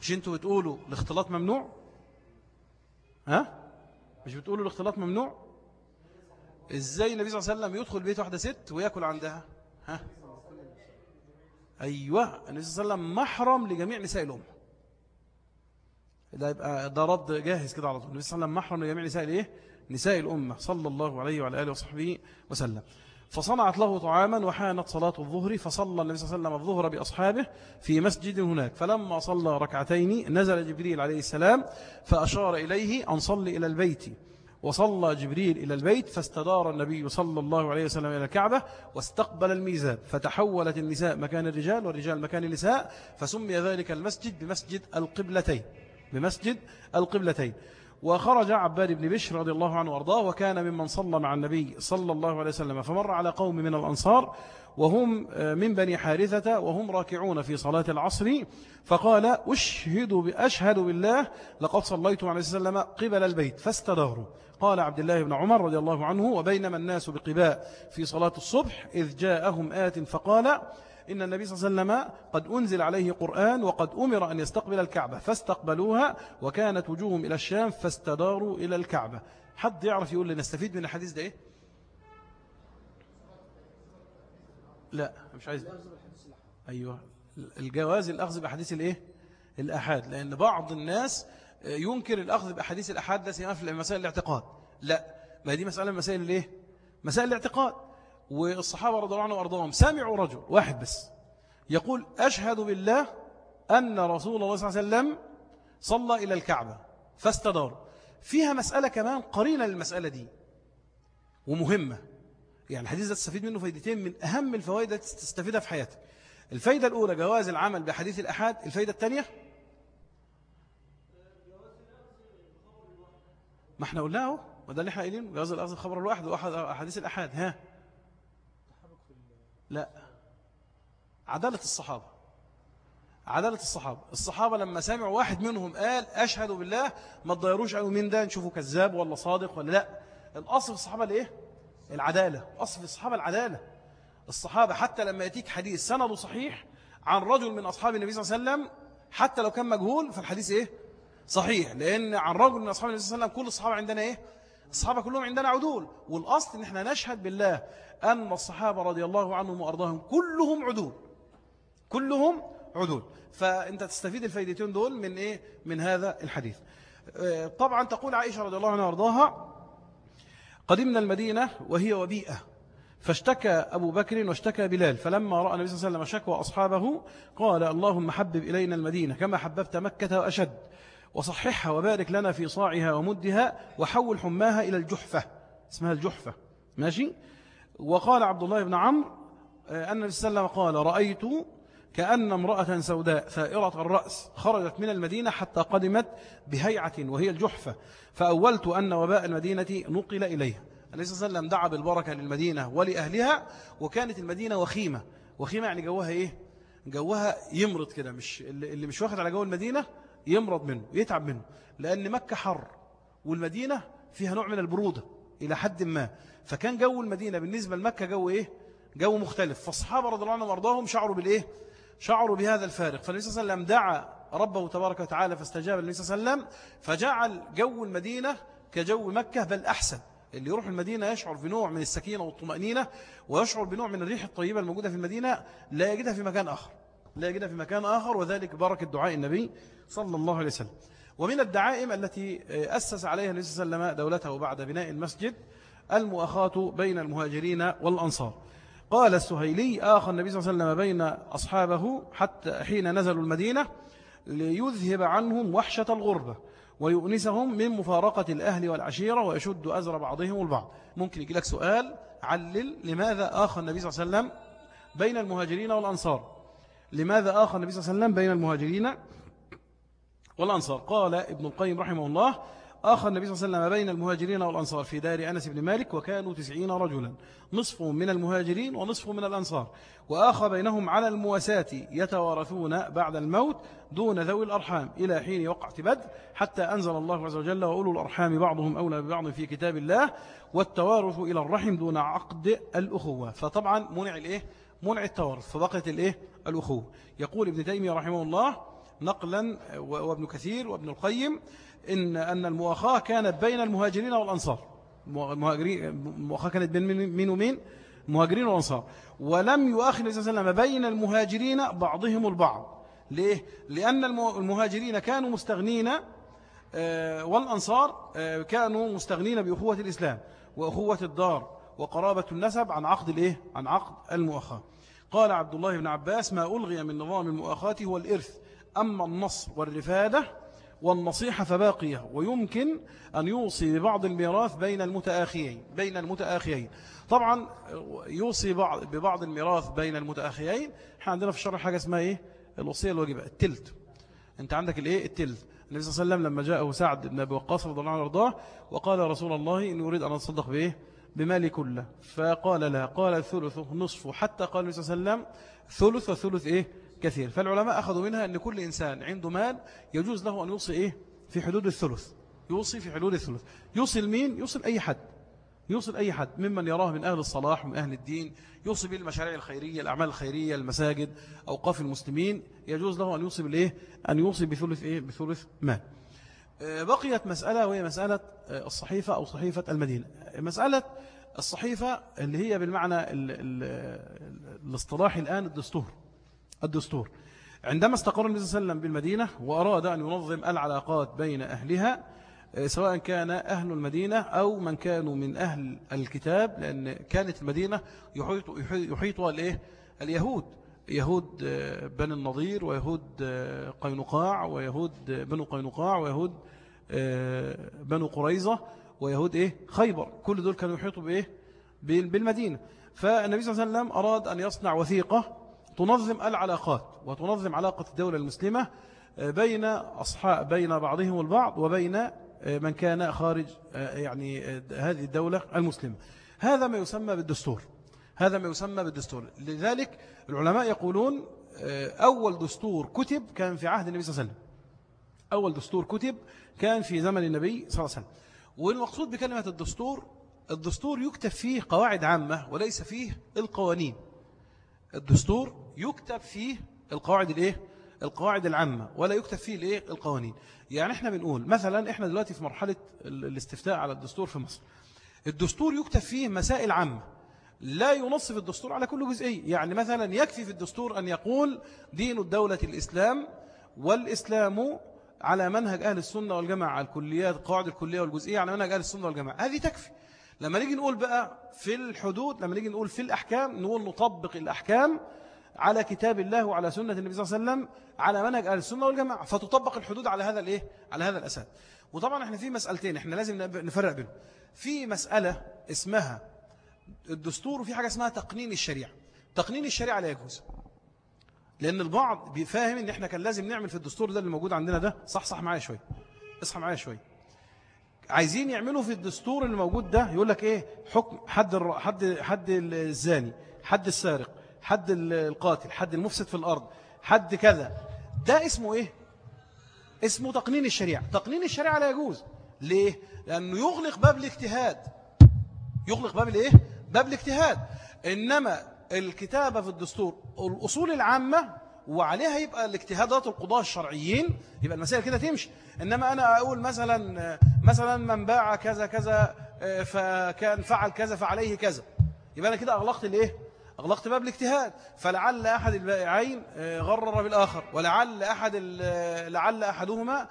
مش أنتوا بتقولوا الاختلاط ممنوع؟ ها؟ مش بتقولوا الاختلاط ممنوع؟ إزاي النبي صلى الله عليه وسلم يدخل بيت واحدة ست ويأكل عندها؟ ها؟ أيوة النبي صلى الله عليه وسلم محرم لجميع نساء الأمة. ده يبقى ده رد جاهز كده على طول. النبي صلى الله عليه وسلم محرم لجميع نساء الإيه؟ نساء الأمة. صلى الله عليه وعلى آله وصحبه وسلم. فصنعت له طعاما وحانت صلاة الظهر فصلى النبي صلى الله عليه وسلم الظهر بأصحابه في مسجد هناك. فلما صلى ركعتين نزل جبريل عليه السلام فأشار إليه أن صلي إلى البيت. وصلى جبريل إلى البيت فاستدار النبي صلى الله عليه وسلم إلى الكعبة واستقبل الميزاب فتحولت النساء مكان الرجال والرجال مكان النساء فسمي ذلك المسجد بمسجد القبلتين. بمسجد القبلتين. وخرج عباد بن بشر رضي الله عنه وأرضاه وكان ممن صلى مع النبي صلى الله عليه وسلم فمر على قوم من الأنصار وهم آه، من بني حارثة وهم راكعون في صلاة العصر فقال أشهد بأشهد بالله لقد صليت عليه وسلم قبل البيت فاستداروا. قال عبد الله بن عمر رضي الله عنه وبينما الناس بقباء في صلاة الصبح إذ جاءهم آت فقال إن النبي صلى الله عليه وسلم قد أنزل عليه قرآن وقد أمر أن يستقبل الكعبة فاستقبلوها وكانت وجوههم إلى الشام فاستداروا إلى الكعبة. حد يعرف يقول لي نستفيد من الحديث ده إيه؟ لا مش عايز. أيوة. الجواز الأخذ بأحاديث الإيه؟ الأحاد. لأن بعض الناس ينكر الأخذ بأحاديث الأحاد ده سيما في مسائل الاعتقاد. لا ما دي مسألة مسائل الإيه؟ مسائل الاعتقاد. والصحابة رضي الله عنهم وأرضاهم. سمعوا رجل واحد بس يقول أشهد بالله أن رسول الله صلى الله عليه وسلم صلى إلى الكعبة فاستدار. فيها مسألة كمان قرينة للمسألة دي ومهمة. يعني الحديث ده تستفيد منه فايدتين من أهم الفوائد تستفيدها في حياتك. الفايدة الأولى جواز العمل بحديث الأحاد. الفايدة الثانية؟ ما إحنا قلناه وده اللي إحنا قايلين جواز الأخذ الخبر الواحد وأحد أحاديث الأحاد. ها. لا. عدالة الصحابة. عدالة الصحابة. الصحابة لما سمعوا واحد منهم قال أشهد بالله ما تضيروش قالوا مين ده؟ نشوفه كذاب ولا صادق ولا لا. الأصل في الصحابة الإيه؟ العدالة. أصل في الصحابة العدالة. الصحابة حتى لما يأتيك حديث سنده صحيح عن رجل من أصحاب النبي صلى الله عليه وسلم حتى لو كان مجهول فالحديث إيه؟ صحيح. لأن عن رجل من أصحاب النبي صلى الله عليه وسلم كل الصحابة عندنا إيه؟ الصحابة كلهم عندنا عدول والأصل إن إحنا نشهد بالله أن الصحابة رضي الله عنهم وأرضاهم كلهم عدول كلهم عدول. فأنت تستفيد الفايدتين دول من إيه؟ من هذا الحديث. آه، طبعا تقول عائشة رضي الله عنها وأرضاها قدمنا المدينة وهي وبيئة فاشتكى أبو بكر واشتكى بلال فلما رأى النبي صلى الله عليه وسلم شكوى أصحابه قال اللهم حبب إلينا المدينة كما حببت مكة وأشد. وصححها وبارك لنا في صاعها ومدها وحول حماها إلى الجحفة. اسمها الجحفة. ماشي؟ وقال عبد الله بن عمرو آه، أن النبي صلى الله عليه وسلم قال رأيت كأن امرأة سوداء ثائرة الرأس خرجت من المدينة حتى قدمت بهيعة وهي الجحفة فأولت أن وباء المدينة نقل إليها. النبي صلى الله عليه وسلم دعا بالبركة للمدينة ولأهلها وكانت المدينة وخيمة. وخيمة يعني جوها إيه؟ جوها يمرض كده مش اللي مش واخد على جو المدينة يمرض منه يتعب منه لأن مكة حر والمدينة فيها نوع من البرودة إلى حد ما. فكان جو المدينة بالنسبة لمكة جو إيه؟ جو مختلف. فالصحابة رضي الله عنهم وأرضاهم شعروا بالإيه؟ شعروا بهذا الفارق. فالنبي صلى الله عليه وسلم دعا ربه تبارك وتعالى فاستجاب النبي صلى الله عليه وسلم فجعل جو المدينة كجو مكة بل أحسن. اللي يروح المدينة يشعر بنوع من السكينة والطمأنينة ويشعر بنوع من الريح الطيبة الموجودة في المدينة لا يجدها في مكان آخر. لا يجدها في مكان آخر وذلك بركة دعاء النبي صلى الله عليه وسلم. ومن الدعائم التي أسس عليها النبي صلى الله عليه وسلم دولته بعد بناء المسجد المؤاخاة بين المهاجرين والأنصار. قال السهيلي آخى النبي صلى الله عليه وسلم بين أصحابه حتى حين نزلوا المدينة ليذهب عنهم وحشة الغربة ويؤنسهم من مفارقة الأهل والعشيرة ويشد أزر بعضهم البعض. ممكن يجي لك سؤال علل لماذا آخى النبي صلى الله عليه وسلم بين المهاجرين والأنصار؟ لماذا آخى النبي صلى الله عليه وسلم بين المهاجرين والأنصار قال ابن القيم رحمه الله آخى النبي صلى الله عليه وسلم بين المهاجرين والأنصار في دار أنس بن مالك وكانوا تسعين رجلا نصف من المهاجرين ونصف من الأنصار وآخى بينهم على المواساة يتوارثون بعد الموت دون ذوي الأرحام إلى حين وقعت بدر حتى أنزل الله عز وجل وأولو الأرحام بعضهم أولى ببعض في كتاب الله والتوارث إلى الرحم دون عقد الأخوة فطبعا منع الإيه؟ منع التوارث فبقيت الإيه؟ الأخوة. يقول ابن تيمية رحمه الله نقلا وابن كثير وابن القيم إن أن المؤاخاة كانت بين المهاجرين والأنصار. المؤاخاة كانت بين مين ومين المهاجرين والأنصار. ولم يؤخر النبي صلى الله عليه وسلم بين المهاجرين بعضهم البعض. ليه؟ لأن المهاجرين كانوا مستغنين آه، والأنصار آه، كانوا مستغنين بأخوة الإسلام وأخوة الدار وقرابة النسب عن عقد الإيه؟ عن عقد المؤاخاة. قال عبد الله بن عباس ما ألغي من نظام المؤاخاة هو الإرث. أما النصر والرفادة والنصيحة فباقية ويمكن أن يوصي ببعض الميراث بين المتآخيين بين المتآخيين طبعا يوصي بعض ببعض الميراث بين المتآخيين إحنا عندنا في الشرع حاجة اسمها إيه؟ الوصية الواجبة التلت. أنت عندك الإيه؟ التلت. النبي صلى الله عليه وسلم لما جاءه سعد بن أبي وقاص رضي الله عنه وقال رسول الله إن أريد أن أتصدق بإيه؟ بمالي كله. فقال لا قال الثلث نصف حتى قال النبي صلى الله عليه وسلم ثلث وثلث إيه؟ كثير. فالعلماء أخذوا منها أن كل إنسان عنده مال يجوز له أن يوصي إيه؟ في حدود الثلث. يوصي في حدود الثلث. يوصي مين يوصي أي حد. يوصل أي حد. ممن يراه من أهل الصلاح ومن أهل الدين يوصي بالمشاريع الخيرية الأعمال الخيرية المساجد أوقاف المسلمين يجوز له أن يوصي بالإيه؟ أن يوصي بثلث إيه؟ بثلث مال. بقيت مسألة وهي مسألة آه، الصحيفة أو صحيفة المدينة. مسألة الصحيفة اللي هي بالمعنى الاصطلاحي الآن الدستور. الدستور. عندما استقر النبي صلى الله عليه وسلم بالمدينة وأراد أن ينظم العلاقات بين أهلها آه، سواء كان أهل المدينة أو من كانوا من أهل الكتاب لأن كانت المدينة يحيط يحيطها؟ اليهود. يهود آه، بني النضير ويهود آه، قينقاع ويهود بنو قينقاع ويهود بنو قريظة ويهود إيه؟ خيبر. كل دول كانوا يحيطوا بإيه؟ بالمدينة. فالنبي صلى الله عليه وسلم أراد أن يصنع وثيقة تنظم العلاقات وتنظم علاقة الدولة المسلمة آه، بين أصحاب بين بعضهم البعض وبين آه، من كان خارج آه، يعني هذه الدولة المسلمة. هذا ما يسمى بالدستور. هذا ما يسمى بالدستور. لذلك العلماء يقولون أول دستور كتب كان في عهد النبي صلى الله عليه وسلم. أول دستور كتب كان في زمن النبي صلى الله عليه وسلم. والمقصود بكلمة الدستور الدستور يكتب فيه قواعد عامة وليس فيه القوانين. الدستور يكتب فيه القواعد الإيه؟ القواعد العامة ولا يكتب فيه الإيه؟ القوانين. يعني إحنا بنقول مثلا إحنا دلوقتي في مرحلة الاستفتاء على الدستور في مصر. الدستور يكتب فيه مسائل عامة. لا ينصف الدستور على كل جزئية يعني مثلا يكفي في الدستور أن يقول دين الدولة الإسلام والإسلام على منهج أهل السنة والجماعة الكليات القواعد الكلية والجزئية على منهج أهل السنة والجماعة. هذه تكفي. لما نيجي نقول بقى في الحدود لما نيجي نقول في الأحكام نقول نطبق الأحكام على كتاب الله وعلى سنة النبي صلى الله عليه وسلم على منهج أهل السنة والجماعة. فتطبق الحدود على هذا الإيه؟ على هذا الأساس. وطبعا إحنا في مسألتين إحنا لازم نفرق بينهم. في مسألة اسمها الدستور وفي حاجة اسمها تقنين الشريعة. تقنين الشريعة لا يجوز. لأن البعض بيفاهم إن إحنا كان لازم نعمل في الدستور ده اللي موجود عندنا ده. صح صح معايا شوية. اصحى معايا شوية. عايزين يعملوا في الدستور اللي موجود ده يقول لك إيه؟ حكم حد حد حد الزاني حد السارق حد القاتل حد المفسد في الأرض حد كذا. ده اسمه إيه؟ اسمه تقنين الشريعة. تقنين الشريعة لا يجوز. ليه؟ لأنه يغلق باب الاجتهاد. يغلق باب الإيه؟ باب الاجتهاد. إنما الكتابة في الدستور الأصول العامة وعليها يبقى الاجتهادات القضاة الشرعيين يبقى المسائل كده تمشي. إنما أنا أقول مثلا مثلا من باع كذا كذا فكان فعل كذا فعليه كذا. يبقى أنا كده أغلقت الإيه أغلقت باب الاجتهاد. فلعل أحد البائعين غرر بالآخر ولعل أحد لعل أحدهما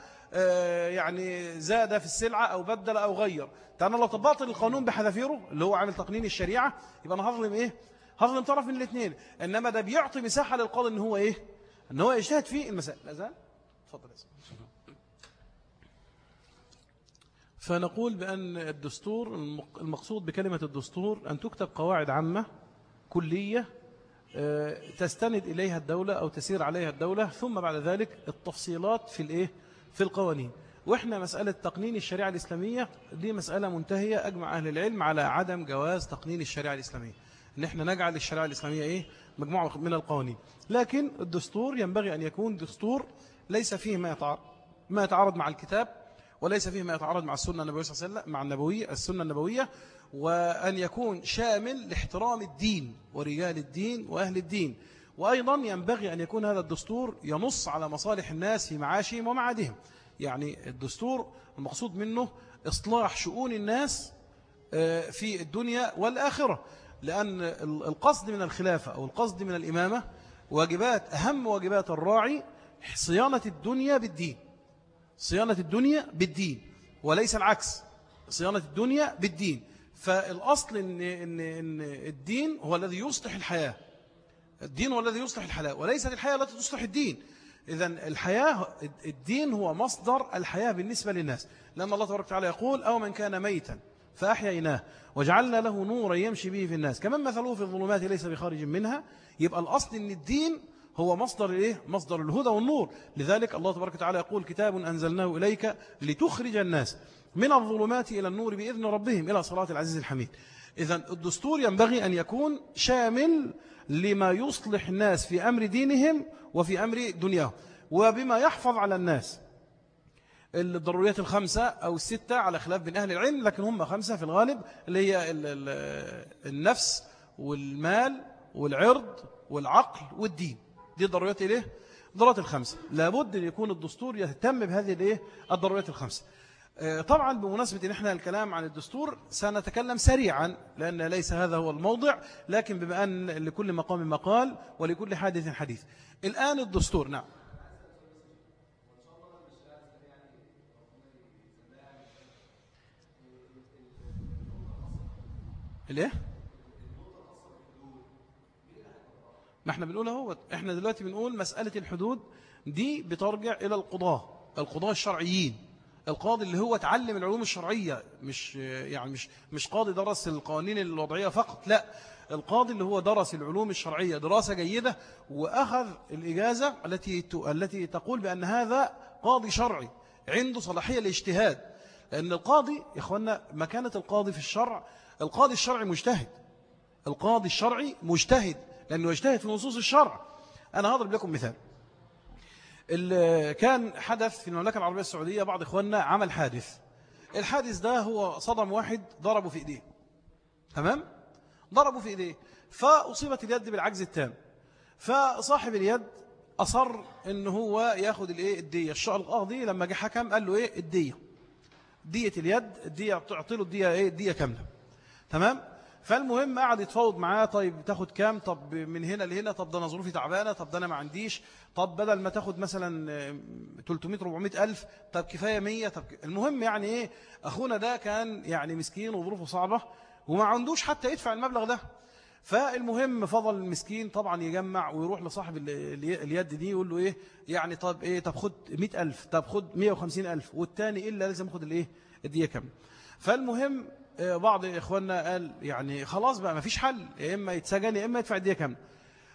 يعني زاد في السلعة أو بدل أو غير. أنا لو طبقت القانون بحذافيره اللي هو عامل تقنين الشريعة يبقى أنا هظلم إيه؟ هظلم طرف من الاثنين إنما ده بيعطي مساحة للقاضي إن هو إيه؟ إن هو يجتهد في المسائل. لا زال. تفضل يا فنقول بأن الدستور المقصود بكلمة الدستور أن تكتب قواعد عامة كلية آه، تستند إليها الدولة أو تسير عليها الدولة ثم بعد ذلك التفصيلات في الإيه؟ في القوانين. وإحنا مسألة تقنين الشريعة الإسلامية دي مسألة منتهية. أجمع أهل العلم على عدم جواز تقنين الشريعة الإسلامية. إن إحنا نجعل الشريعة الإسلامية إيه؟ مجموعة من القوانين. لكن الدستور ينبغي أن يكون دستور ليس فيه ما يتعارض ما يتعارض مع الكتاب وليس فيه ما يتعارض مع السنة النبوية صلى الله عليه وسلم مع النبوية السنة النبوية وأن يكون شامل لاحترام الدين ورجال الدين وأهل الدين. وأيضا ينبغي أن يكون هذا الدستور ينص على مصالح الناس في معاشهم ومعادهم. يعني الدستور المقصود منه إصلاح شؤون الناس آه، في الدنيا والآخرة. لأن القصد من الخلافة أو القصد من الإمامة واجبات أهم واجبات الراعي صيانة الدنيا بالدين. صيانة الدنيا بالدين وليس العكس. صيانة الدنيا بالدين. فالأصل إن, إن, إن الدين هو الذي يصلح الحياة. الدين هو الذي يصلح الحياة وليست الحياة التي تصلح الدين. إذا الحياة الدين هو مصدر الحياة بالنسبة للناس. لأن الله تبارك وتعالى يقول أو من كان ميتا فأحييناه وجعلنا له نورا يمشي به في الناس. كمان مثله في الظلمات ليس بخارج منها؟ يبقى الأصل أن الدين هو مصدر إيه؟ مصدر الهدى والنور. لذلك الله تبارك وتعالى يقول كتاب أنزلناه إليك لتخرج الناس من الظلمات إلى النور بإذن ربهم إلى صلاة العزيز الحميد. إذا الدستور ينبغي أن يكون شامل لما يصلح الناس في أمر دينهم وفي أمر دنياهم وبما يحفظ على الناس. الضروريات الخمسة أو الستة على خلاف بين أهل العلم لكن هم خمسة في الغالب اللي هي النفس والمال والعرض والعقل والدين. دي ضروريات إليه؟ ضرورات الخمسة. لابد أن يكون الدستور يهتم بهذه الضروريات الخمسة. طبعا بمناسبة إن إحنا الكلام عن الدستور سنتكلم سريعا لأن ليس هذا هو الموضع لكن بما أن لكل مقام مقال ولكل حادث حديث. الآن الدستور نعم. الإيه؟ ما إحنا بنقول أهو إحنا دلوقتي بنقول مسألة الحدود دي بترجع إلى القضاة القضاة الشرعيين. القاضي اللي هو تعلم العلوم الشرعية مش يعني مش مش قاضي درس القوانين الوضعية فقط لا. القاضي اللي هو درس العلوم الشرعية دراسة جيدة وأخذ الإجازة التي التي تقول بأن هذا قاضي شرعي عنده صلاحية الاجتهاد لأن القاضي يا إخوانا مكانة القاضي في الشرع القاضي الشرعي مجتهد. القاضي الشرعي مجتهد لأنه يجتهد في نصوص الشرع. أنا هضرب لكم مثال. كان حدث في المملكة العربية السعودية بعض إخواننا عمل حادث. الحادث ده هو صدم واحد ضربه في إيديه. تمام؟ ضربه في إيديه. فأصيبت اليد بالعجز التام. فصاحب اليد أصر إن هو ياخد الإيه؟ الدية. الشغل القاضي لما جه حكم قال له إيه؟ الدية. دية اليد. الدية تعطي له الدية إيه؟ الدية كاملة. تمام؟ فالمهم قعد يتفاوض معاه طيب تاخد كام؟ طب من هنا لهنا طب ده أنا ظروفي تعبانة طب ده أنا ما عنديش طب بدل ما تاخد مثلا 300 400 ألف طب كفاية 100 طب المهم يعني إيه؟ أخونا ده كان يعني مسكين وظروفه صعبة وما عندوش حتى يدفع المبلغ ده. فالمهم فضل المسكين طبعا يجمع ويروح لصاحب اليد دي يقول له إيه؟ يعني طب إيه؟ طب خد 100000 طب خد 150000 والتاني إلا لازم خد الإيه؟ الديه كاملة. فالمهم بعض إخواننا قال يعني خلاص بقى ما فيش حل يا إما يتسجن يا إما يدفع الدية كاملة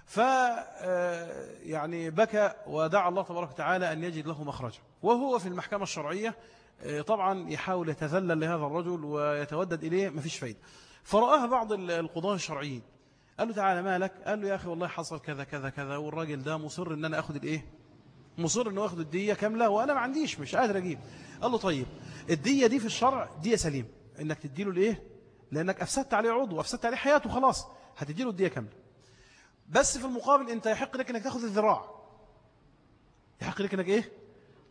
ف آه، يعني بكى ودعا الله تبارك وتعالى أن يجد له مخرجا. وهو في المحكمة الشرعية آه، طبعا يحاول يتذلل لهذا الرجل ويتودد إليه ما فيش فايدة. فرآها بعض القضاة الشرعيين. قال له تعالى مالك قال له يا أخي والله حصل كذا كذا كذا والراجل ده مصر أن أنا أخذ الإيه؟ مصر أنه أخذ الدية كاملة وأنا ما عنديش مش قادر أجيب. قال له طيب الدية دي في الشرع دية سليمة. إنك تديله الإيه؟ لأنك أفسدت عليه عضو أفسدت عليه حياته خلاص هتديله الديه كاملة. بس في المقابل أنت يحق لك إنك تاخذ الذراع. يحق لك إنك إيه؟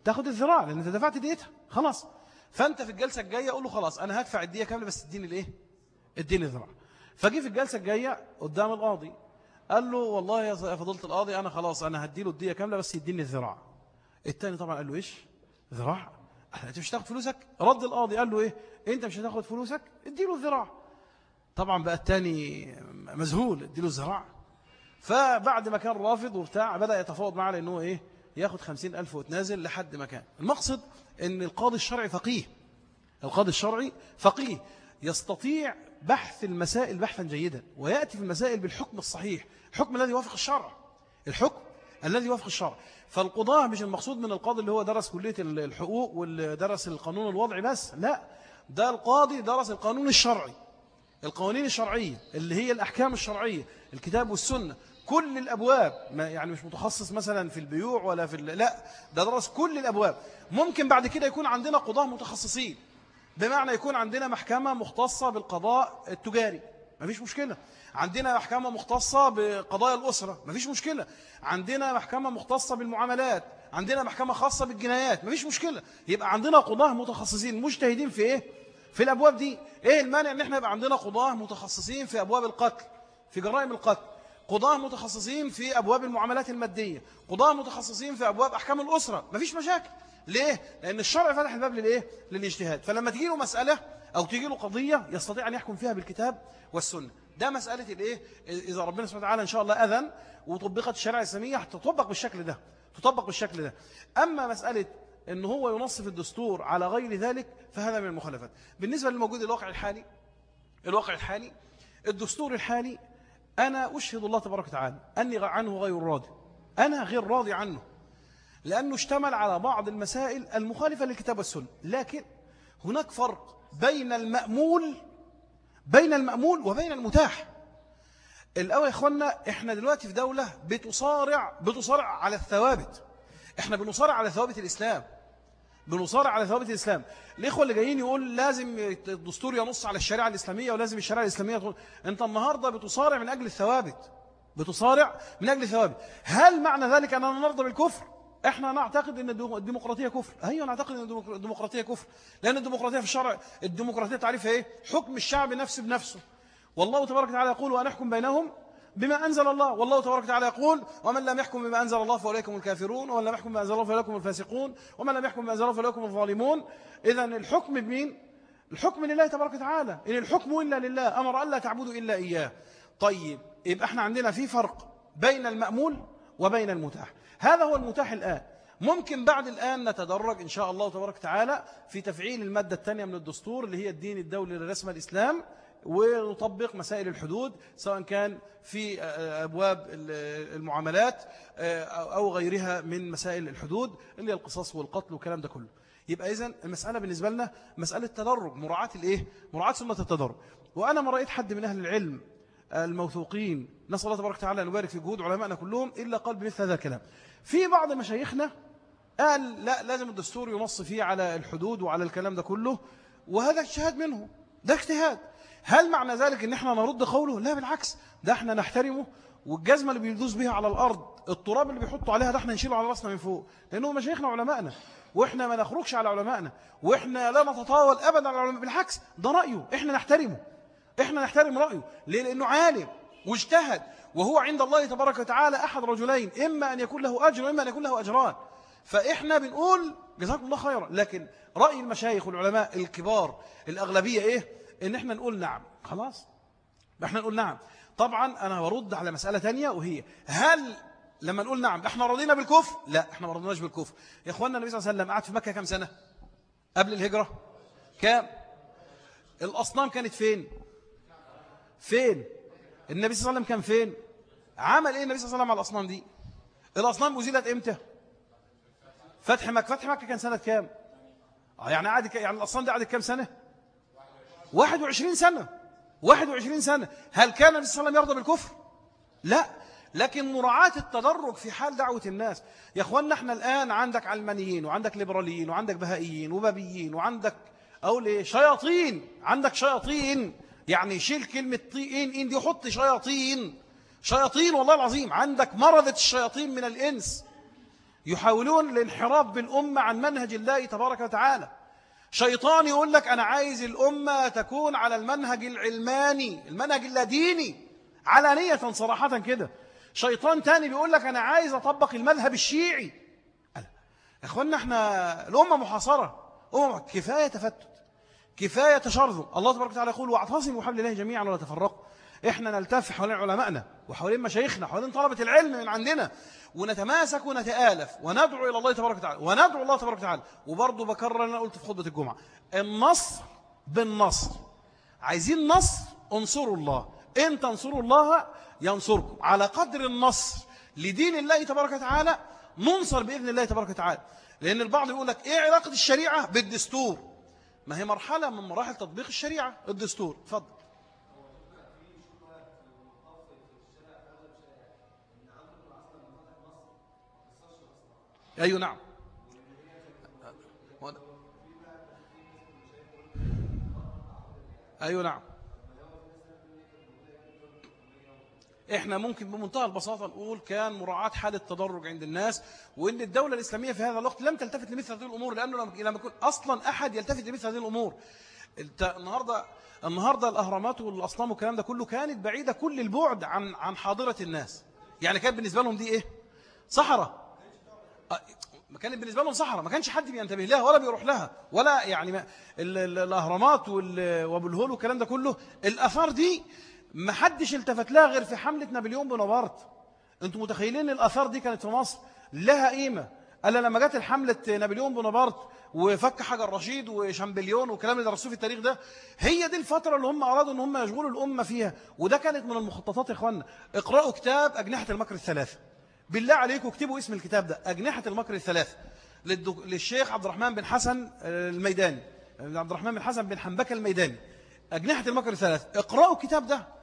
تاخذ الذراع لأن أنت دفعت ديتها خلاص. فأنت في الجلسة الجاية قول له خلاص أنا هدفع الديه كاملة بس اديني الإيه؟ اديني الذراع. فجي في الجلسة الجاية قدام القاضي قال له والله يا فضيلة القاضي أنا خلاص أنا هديله الديه كاملة بس يديني الذراع. الثاني طبعا قال له إيش؟ ذراع. أنت مش هتاخد فلوسك؟ رد القاضي قال له إيه؟ أنت مش هتاخد فلوسك؟ اديله الذراع. طبعا بقى الثاني مذهول اديله الذراع. فبعد ما كان رافض وبتاع بدأ يتفاوض معه لأنه إيه؟ ياخد خمسين ألف وتنازل لحد ما كان. المقصد أن القاضي الشرعي فقيه. القاضي الشرعي فقيه. يستطيع بحث المسائل بحثا جيدا ويأتي في المسائل بالحكم الصحيح الحكم الذي يوافق الشرع. الحكم الذي يوافق الشرع. فالقضاء مش المقصود من القاضي اللي هو درس كلية الحقوق واللي درس القانون الوضعي بس لا. ده القاضي درس القانون الشرعي. القوانين الشرعية اللي هي الأحكام الشرعية الكتاب والسنة. كل الأبواب ما يعني مش متخصص مثلا في البيوع ولا في لا ده درس كل الأبواب. ممكن بعد كده يكون عندنا قضاة متخصصين. بمعنى يكون عندنا محكمة مختصة بالقضاء التجاري. ما فيش مشكلة. عندنا محكمة مختصة بقضايا الأسرة ما فيش مشكلة. عندنا محكمة مختصة بالمعاملات عندنا محكمة خاصة بالجنايات ما فيش مشكلة. يبقى عندنا قضاة متخصصين مجتهدين في إيه؟ في الأبواب دي. إيه المانع أن إحنا يبقى عندنا قضاة متخصصين في أبواب القتل في جرائم القتل؟ قضاة متخصصين في أبواب المعاملات المادية قضاة متخصصين في أبواب أحكام الأسرة مفيش مشاكل. ليه؟ لأن الشرع فتح الباب للإيه؟ للاجتهاد. فلما تجي له مسألة أو تجي له قضية يستطيع أن يحكم فيها بالكتاب والسنة. ده مسألة الإيه؟ إذا ربنا سبحانه وتعالى إن شاء الله أذن وطبقت الشريعة الإسلامية هتطبق بالشكل ده تطبق بالشكل ده. أما مسألة إن هو ينصف الدستور على غير ذلك فهذا من المخالفات. بالنسبة للموجود الواقع الحالي الواقع الحالي الدستور الحالي أنا أشهد الله تبارك وتعالى أني عنه غير راضي. أنا غير راضي عنه لأنه اشتمل على بعض المسائل المخالفة للكتاب والسنة. لكن هناك فرق بين المأمول بين المأمول وبين المتاح. الأول يا إخوانا إحنا دلوقتي في دولة بتصارع بتصارع على الثوابت. إحنا بنصارع على ثوابت الإسلام. بنصارع على ثوابت الإسلام. الإخوة اللي جايين يقول لازم الدستور ينص على الشريعة الإسلامية ولازم الشريعة الإسلامية تقول. أنت النهاردة بتصارع من أجل الثوابت. بتصارع من أجل الثوابت. هل معنى ذلك أننا نرضى بالكفر؟ إحنا نعتقد إن الديمقراطية كفر. أيوه نعتقد إن الديمقراطية كفر. لأن الديمقراطية في الشرع الديمقراطية تعريفها إيه؟ حكم الشعب نفسه بنفسه. والله تبارك وتعالى يقول وأن أحكم بينهم بما أنزل الله. والله تبارك وتعالى يقول ومن لم يحكم بما أنزل الله فأولئك هم الكافرون ومن لم يحكم بما أنزل الله فأولئك هم الفاسقون ومن لم يحكم بما أنزل الله فأولئك هم الظالمون. إذا الحكم بمين؟ الحكم لله تبارك وتعالى. إن الحكم إلا لله أمر ألا تعبدوا إلا إياه. طيب يبقى إحنا عندنا في فرق بين المأمول وبين المتاح. هذا هو المتاح الآن. ممكن بعد الآن نتدرج إن شاء الله تبارك وتعالى في تفعيل المادة الثانية من الدستور اللي هي الدين الدولي لرسم الإسلام ونطبق مسائل الحدود سواء كان في أبواب المعاملات أو غيرها من مسائل الحدود اللي هي القصاص والقتل والكلام ده كله. يبقى إذن المسألة بالنسبة لنا مسألة تدرج مراعاة الإيه؟ مراعاة سنة التدرج. وأنا ما رأيت حد من أهل العلم الموثوقين. نسأل الله تبارك وتعالى أن يبارك في جهود علمائنا كلهم إلا قال بمثل هذا الكلام. في بعض مشايخنا قال لا لازم الدستور ينص فيه على الحدود وعلى الكلام ده كله وهذا اجتهاد منه. ده اجتهاد. هل معنى ذلك إن إحنا نرد قوله؟ لا بالعكس. ده إحنا نحترمه والجزمة اللي بيدوس بها على الأرض التراب اللي بيحطوا عليها ده إحنا نشيله على رأسنا من فوق. لأنه مشايخنا علمائنا وإحنا ما نخرجش على علمائنا وإحنا لا نتطاول أبدا على العلماء. بالعكس ده رأيه. إحنا نحترمه. إحنا نحترم رأيه. ليه؟ لأنه عالم واجتهد. وهو عند الله تبارك وتعالى أحد رجلين إما أن يكون له أجر وإما أن يكون له أجران. فإحنا بنقول جزاكم الله خيرا. لكن رأي المشايخ والعلماء الكبار الأغلبية إيه؟ إن إحنا نقول نعم. خلاص؟ إحنا نقول نعم. طبعا أنا برد على مسألة تانية وهي هل لما نقول نعم إحنا رضينا بالكفر؟ لا إحنا ما رضيناش بالكفر. يا اخوانا النبي صلى الله عليه وسلم قعد في مكة كم سنة؟ قبل الهجرة. كام؟ الأصنام كانت فين؟ فين؟ النبي صلى الله عليه وسلم كان فين؟ عمل إيه النبي صلى الله عليه وسلم على الأصنام دي؟ الأصنام أزيلت إمتى؟ فتح مكة. فتح مكة كان سنة كام؟ آه، يعني عاد يعني الأصنام دي قعدت كام سنة؟ 21 سنة. 21 سنة. هل كان النبي صلى الله عليه وسلم يرضى بالكفر؟ لا. لكن مراعاة التدرج في حال دعوة الناس. يا أخوانا إحنا الآن عندك علمانيين وعندك ليبراليين وعندك بهائيين وبابيين وعندك أو شياطين. عندك شياطين. يعني شيل كلمة طين إن دي حط شياطين. شياطين والله العظيم. عندك مرضة الشياطين من الإنس. يحاولون الانحراف بالأمة عن منهج الله تبارك وتعالى. شيطان يقول لك أنا عايز الأمة تكون على المنهج العلماني المنهج اللاديني علانية صراحة كده. شيطان تاني بيقول لك أنا عايز أطبق المذهب الشيعي. يا أخوانا إحنا الأمة محاصرة. أمة كفاية تفتت. كفاية تشرذم الله تبارك وتعالى يقول واعتصموا بحبل الله جميعا ولا تفرقوا. إحنا نلتف حوالين علمائنا وحوالين مشايخنا وحوالين طلبة العلم من عندنا ونتماسك ونتآلف وندعو إلى الله تبارك وتعالى وندعو الله تبارك وتعالى. وبرضه بكرر أنا قلت في خطبة الجمعة النصر بالنصر. عايزين نصر؟ انصروا الله. إن تنصروا الله؟ ينصركم. على قدر النصر لدين الله تبارك وتعالى ننصر بإذن الله تبارك وتعالى. لأن البعض يقول لك إيه علاقة الشريعة بالدستور؟ ما هي مرحلة من مراحل تطبيق الشريعة. الدستور تفضل أيوة نعم. أيوة نعم. إحنا ممكن بمنتهى البساطة نقول كان مراعاة حالة تدرج عند الناس وإن الدولة الإسلامية في هذا الوقت لم تلتفت لمثل هذه الأمور لأنه لم يكن أصلا أحد يلتفت لمثل هذه الأمور. النهاردة النهاردة الأهرامات والأصنام والكلام ده كله كانت بعيدة كل البعد عن عن حاضرة الناس. يعني كانت بالنسبة لهم دي إيه؟ صحراء ما كانت بالنسبة لهم صحراء ما كانش حد بينتبه لها ولا بيروح لها ولا يعني الأهرامات وأبو الهول والكلام ده كله. الأثار دي ما حدش التفت لها غير في حملة نابليون بونابرت. أنتم متخيلين الأثار دي كانت في مصر؟ لها قيمة. ألا لما جت الحملة نابليون بونابرت وفك حجر رشيد وشامبليون والكلام اللي درسوه في التاريخ ده هي دي الفترة اللي هم أرادوا أن هم يشغلوا الأمة فيها. وده كانت من المخططات يا إخوانا اقرأوا كتاب أجنحة المكر الثلاثة بالله عليكم اكتبوا اسم الكتاب ده. أجنحة المكر الثلاثة للشيخ عبد الرحمن بن حسن الميداني. عبد الرحمن بن حسن بن حنبكة الميداني. أجنحة المكر الثلاثة اقرأوا الكتاب ده.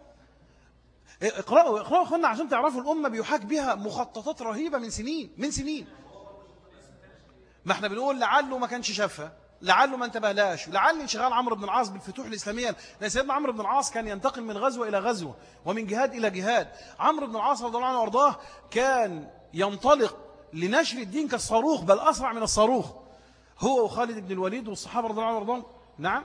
اقرأوا اقرأوا أخوانا عشان تعرفوا الأمة بيحاك بها مخططات رهيبة من سنين من سنين. ما إحنا بنقول لعله ما كانش شافها لعله ما انتبهلاش لعل انشغال عمرو بن العاص بالفتوح الإسلامية. لأن سيدنا عمرو بن العاص كان ينتقل من غزوة إلى غزوة ومن جهاد إلى جهاد. عمرو بن العاص رضي الله عنه وأرضاه كان ينطلق لنشر الدين كالصاروخ بل أسرع من الصاروخ. هو وخالد بن الوليد والصحابة رضي الله عنهم وأرضاهم. نعم.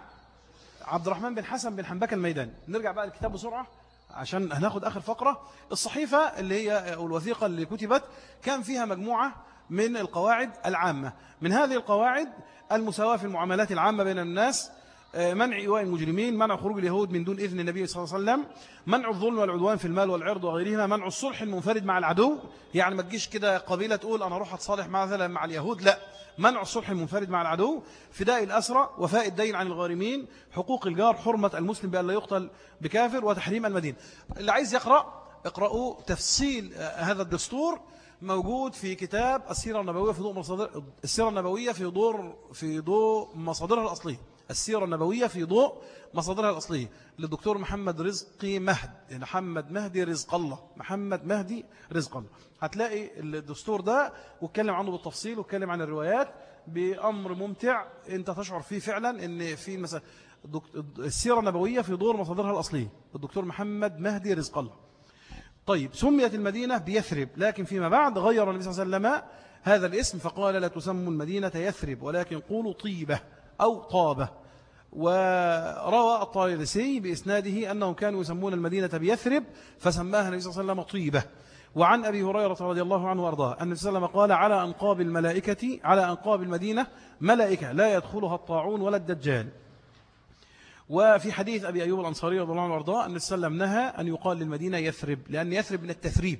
عبد الرحمن بن حسن بن حنبكة الميداني. نرجع بقى الكتاب بسرعة. عشان هناخد آخر فقرة الصحيفة اللي هي الوثيقة اللي كتبت كان فيها مجموعة من القواعد العامة. من هذه القواعد المساواة في المعاملات العامة بين الناس منع إيواء المجرمين منع خروج اليهود من دون إذن النبي صلى الله عليه وسلم منع الظلم والعدوان في المال والعرض وغيرهما منع الصلح المنفرد مع العدو. يعني ما تجيش كده قبيلة تقول أنا أروح أتصالح مثلا مع اليهود لا. منع الصلح المنفرد مع العدو فداء الأسرى وفاء الدين عن الغارمين حقوق الجار حرمة المسلم بأن لا يقتل بكافر وتحريم المدينة اللي عايز يقرأ اقرأوا تفصيل آه، هذا الدستور موجود في كتاب السيرة النبوية في ضوء مصادر السيرة النبوية في ضوء في ضوء مصادرها الأصلية. السيرة النبوية في ضوء مصادرها الأصلية. للدكتور محمد رزقي مهد يعني محمد مهدي رزق الله. محمد مهدي رزق الله. هتلاقي الدستور ده واتكلم عنه بالتفصيل واتكلم عن الروايات بأمر ممتع أنت تشعر فيه فعلا إن في مثلا السيرة النبوية في دور مصادرها الأصلية. الدكتور محمد مهدي رزق الله. طيب سميت المدينة بيثرب لكن فيما بعد غير النبي صلى الله عليه وسلم هذا الاسم فقال لا تسموا المدينة يثرب ولكن قولوا طيبة. أو طابة وروى الطالسي بإسناده أنهم كانوا يسمون المدينة بيثرب فسماها النبي صلى الله عليه وسلم طيبة وعن أبي هريرة رضي الله عنه وأرضاه أن النبي صلى الله عليه وسلم قال على أنقاب الملائكة على أنقاب المدينة ملائكة لا يدخلها الطاعون ولا الدجال وفي حديث أبي أيوب الأنصاري رضي الله عنه وأرضاه أن السلام نهى أن يقال للمدينة يثرب لأن يثرب من التثريب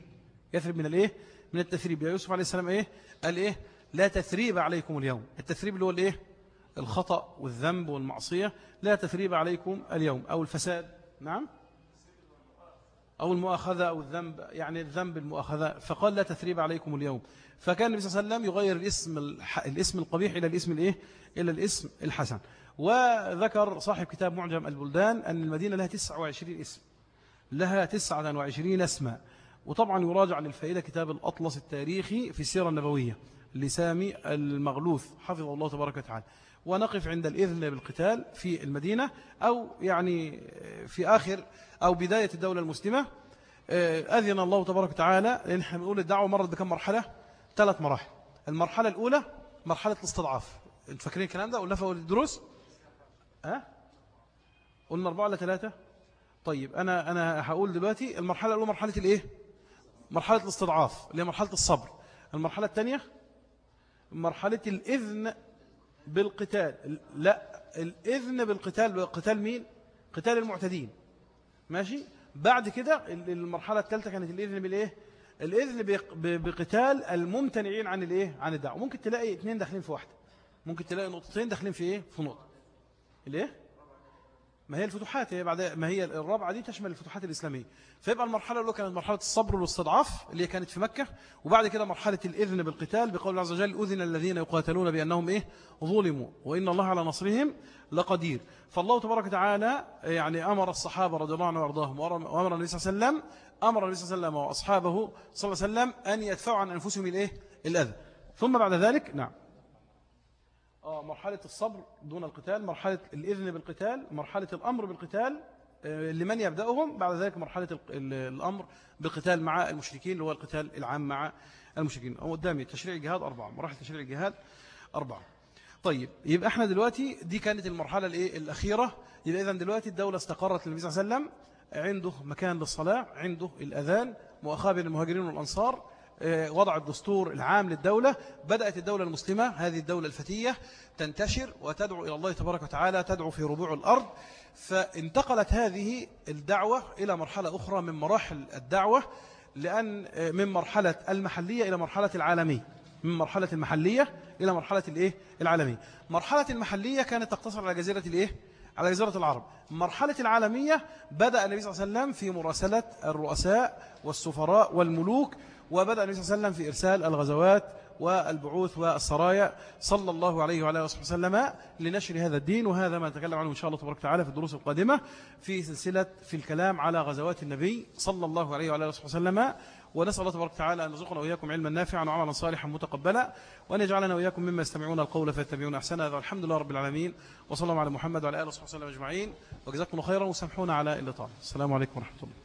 يثرب من الإيه؟ من التثريب يا يوسف عليه السلام إيه؟ قال إيه؟ لا تثريب عليكم اليوم التثريب اللي هو الإيه؟ الخطأ والذنب والمعصية لا تثريب عليكم اليوم أو الفساد. نعم. أو المؤاخذة أو الذنب يعني الذنب المؤاخذة فقال لا تثريب عليكم اليوم. فكان النبي صلى الله عليه وسلم يغير الاسم الاسم القبيح إلى الاسم الإيه؟ إلى الاسم الحسن. وذكر صاحب كتاب معجم البلدان أن المدينة لها 29 اسم. لها 29 اسماء وطبعا يراجع للفائدة كتاب الأطلس التاريخي في السيرة النبوية لسامي المغلوث حفظه الله تبارك وتعالى. ونقف عند الإذن بالقتال في المدينة أو يعني في آخر أو بداية الدولة المسلمة. أذن الله تبارك وتعالى لأن إحنا بنقول الدعوة مرت بكم مرحلة؟ ثلاث مراحل. المرحلة الأولى مرحلة الاستضعاف. أنتوا فاكرين الكلام ده؟ قلنا في أول الدروس ها؟ قلنا أربعة ولا ثلاثة؟ طيب أنا أنا هقول دلوقتي المرحلة الأولى مرحلة الإيه؟ مرحلة الاستضعاف اللي هي مرحلة الصبر. المرحلة الثانية مرحلة الإذن بالقتال. لا الإذن بالقتال بقتال مين؟ قتال المعتدين. ماشي؟ بعد كده المرحلة الثالثة كانت الإذن بالإيه؟ الإذن بقتال الممتنعين عن الإيه؟ عن الدعوة. ممكن تلاقي اثنين داخلين في واحدة. ممكن تلاقي نقطتين داخلين في إيه؟ في نقطة. ليه ما هي الفتوحات هي بعد ما هي الرابعة دي تشمل الفتوحات الإسلامية. فيبقى المرحلة الأولى كانت مرحلة الصبر والاستضعاف اللي كانت في مكة وبعد كده مرحلة الإذن بالقتال بقول الله عز وجل أذن الذين يقاتلون بأنهم إيه؟ ظلموا وإن الله على نصرهم لقدير. فالله تبارك وتعالى يعني أمر الصحابة رضي الله عنهم وأرضاهم وأمر النبي صلى الله عليه وسلم أمر النبي صلى الله عليه وسلم وأصحابه صلى الله عليه وسلم أن يدفعوا عن أنفسهم الإيه؟ الأذى. ثم بعد ذلك نعم. آه مرحلة الصبر دون القتال مرحلة الإذن بالقتال مرحلة الأمر بالقتال آه، لمن يبدأهم بعد ذلك مرحلة الأمر بالقتال مع المشركين اللي هو القتال العام مع المشركين. قدامي تشريع الجهاد أربعة مراحل تشريع الجهاد أربعة. طيب يبقى إحنا دلوقتي دي كانت المرحلة الإيه؟ الأخيرة. يبقى إذن دلوقتي الدولة استقرت للنبي صلى الله عليه وسلم عنده مكان للصلاة عنده الأذان مؤخاه بين المهاجرين والأنصار. وضع الدستور العام للدولة. بدأت الدولة المسلمة هذه الدولة الفتية تنتشر وتدعو إلى الله تبارك وتعالى تدعو في ربوع الأرض. فانتقلت هذه الدعوة إلى مرحلة أخرى من مراحل الدعوة لأن آه، من مرحلة المحلية إلى مرحلة العالمية. من مرحلة المحلية إلى مرحلة الإيه؟ العالمية. مرحلة المحلية كانت تقتصر على جزيرة الإيه؟ على جزيرة العرب. مرحلة العالمية بدأ النبي صلى الله عليه وسلم في مراسلة الرؤساء والسفراء والملوك وبدأ النبي صلى الله عليه وسلم في إرسال الغزوات والبعوث والسرايا صلى الله عليه وعلى آله وسلم لنشر هذا الدين وهذا ما نتكلم عنه إن شاء الله تبارك وتعالى في الدروس القادمة في سلسلة في الكلام على غزوات النبي صلى الله عليه وعلى آله وسلم. ونسأل الله تبارك وتعالى أن يرزقنا وإياكم علما نافعا وعملا صالحا متقبلا وأن يجعلنا وإياكم مما يستمعون القول فيتبعون أحسن هذا الحمد لله رب العالمين. وصلى الله على محمد وعلى آله وصحبه وسلم أجمعين. وجزاكم خيرا وسامحونا على اللي طال السلام عليكم ورحمة الله.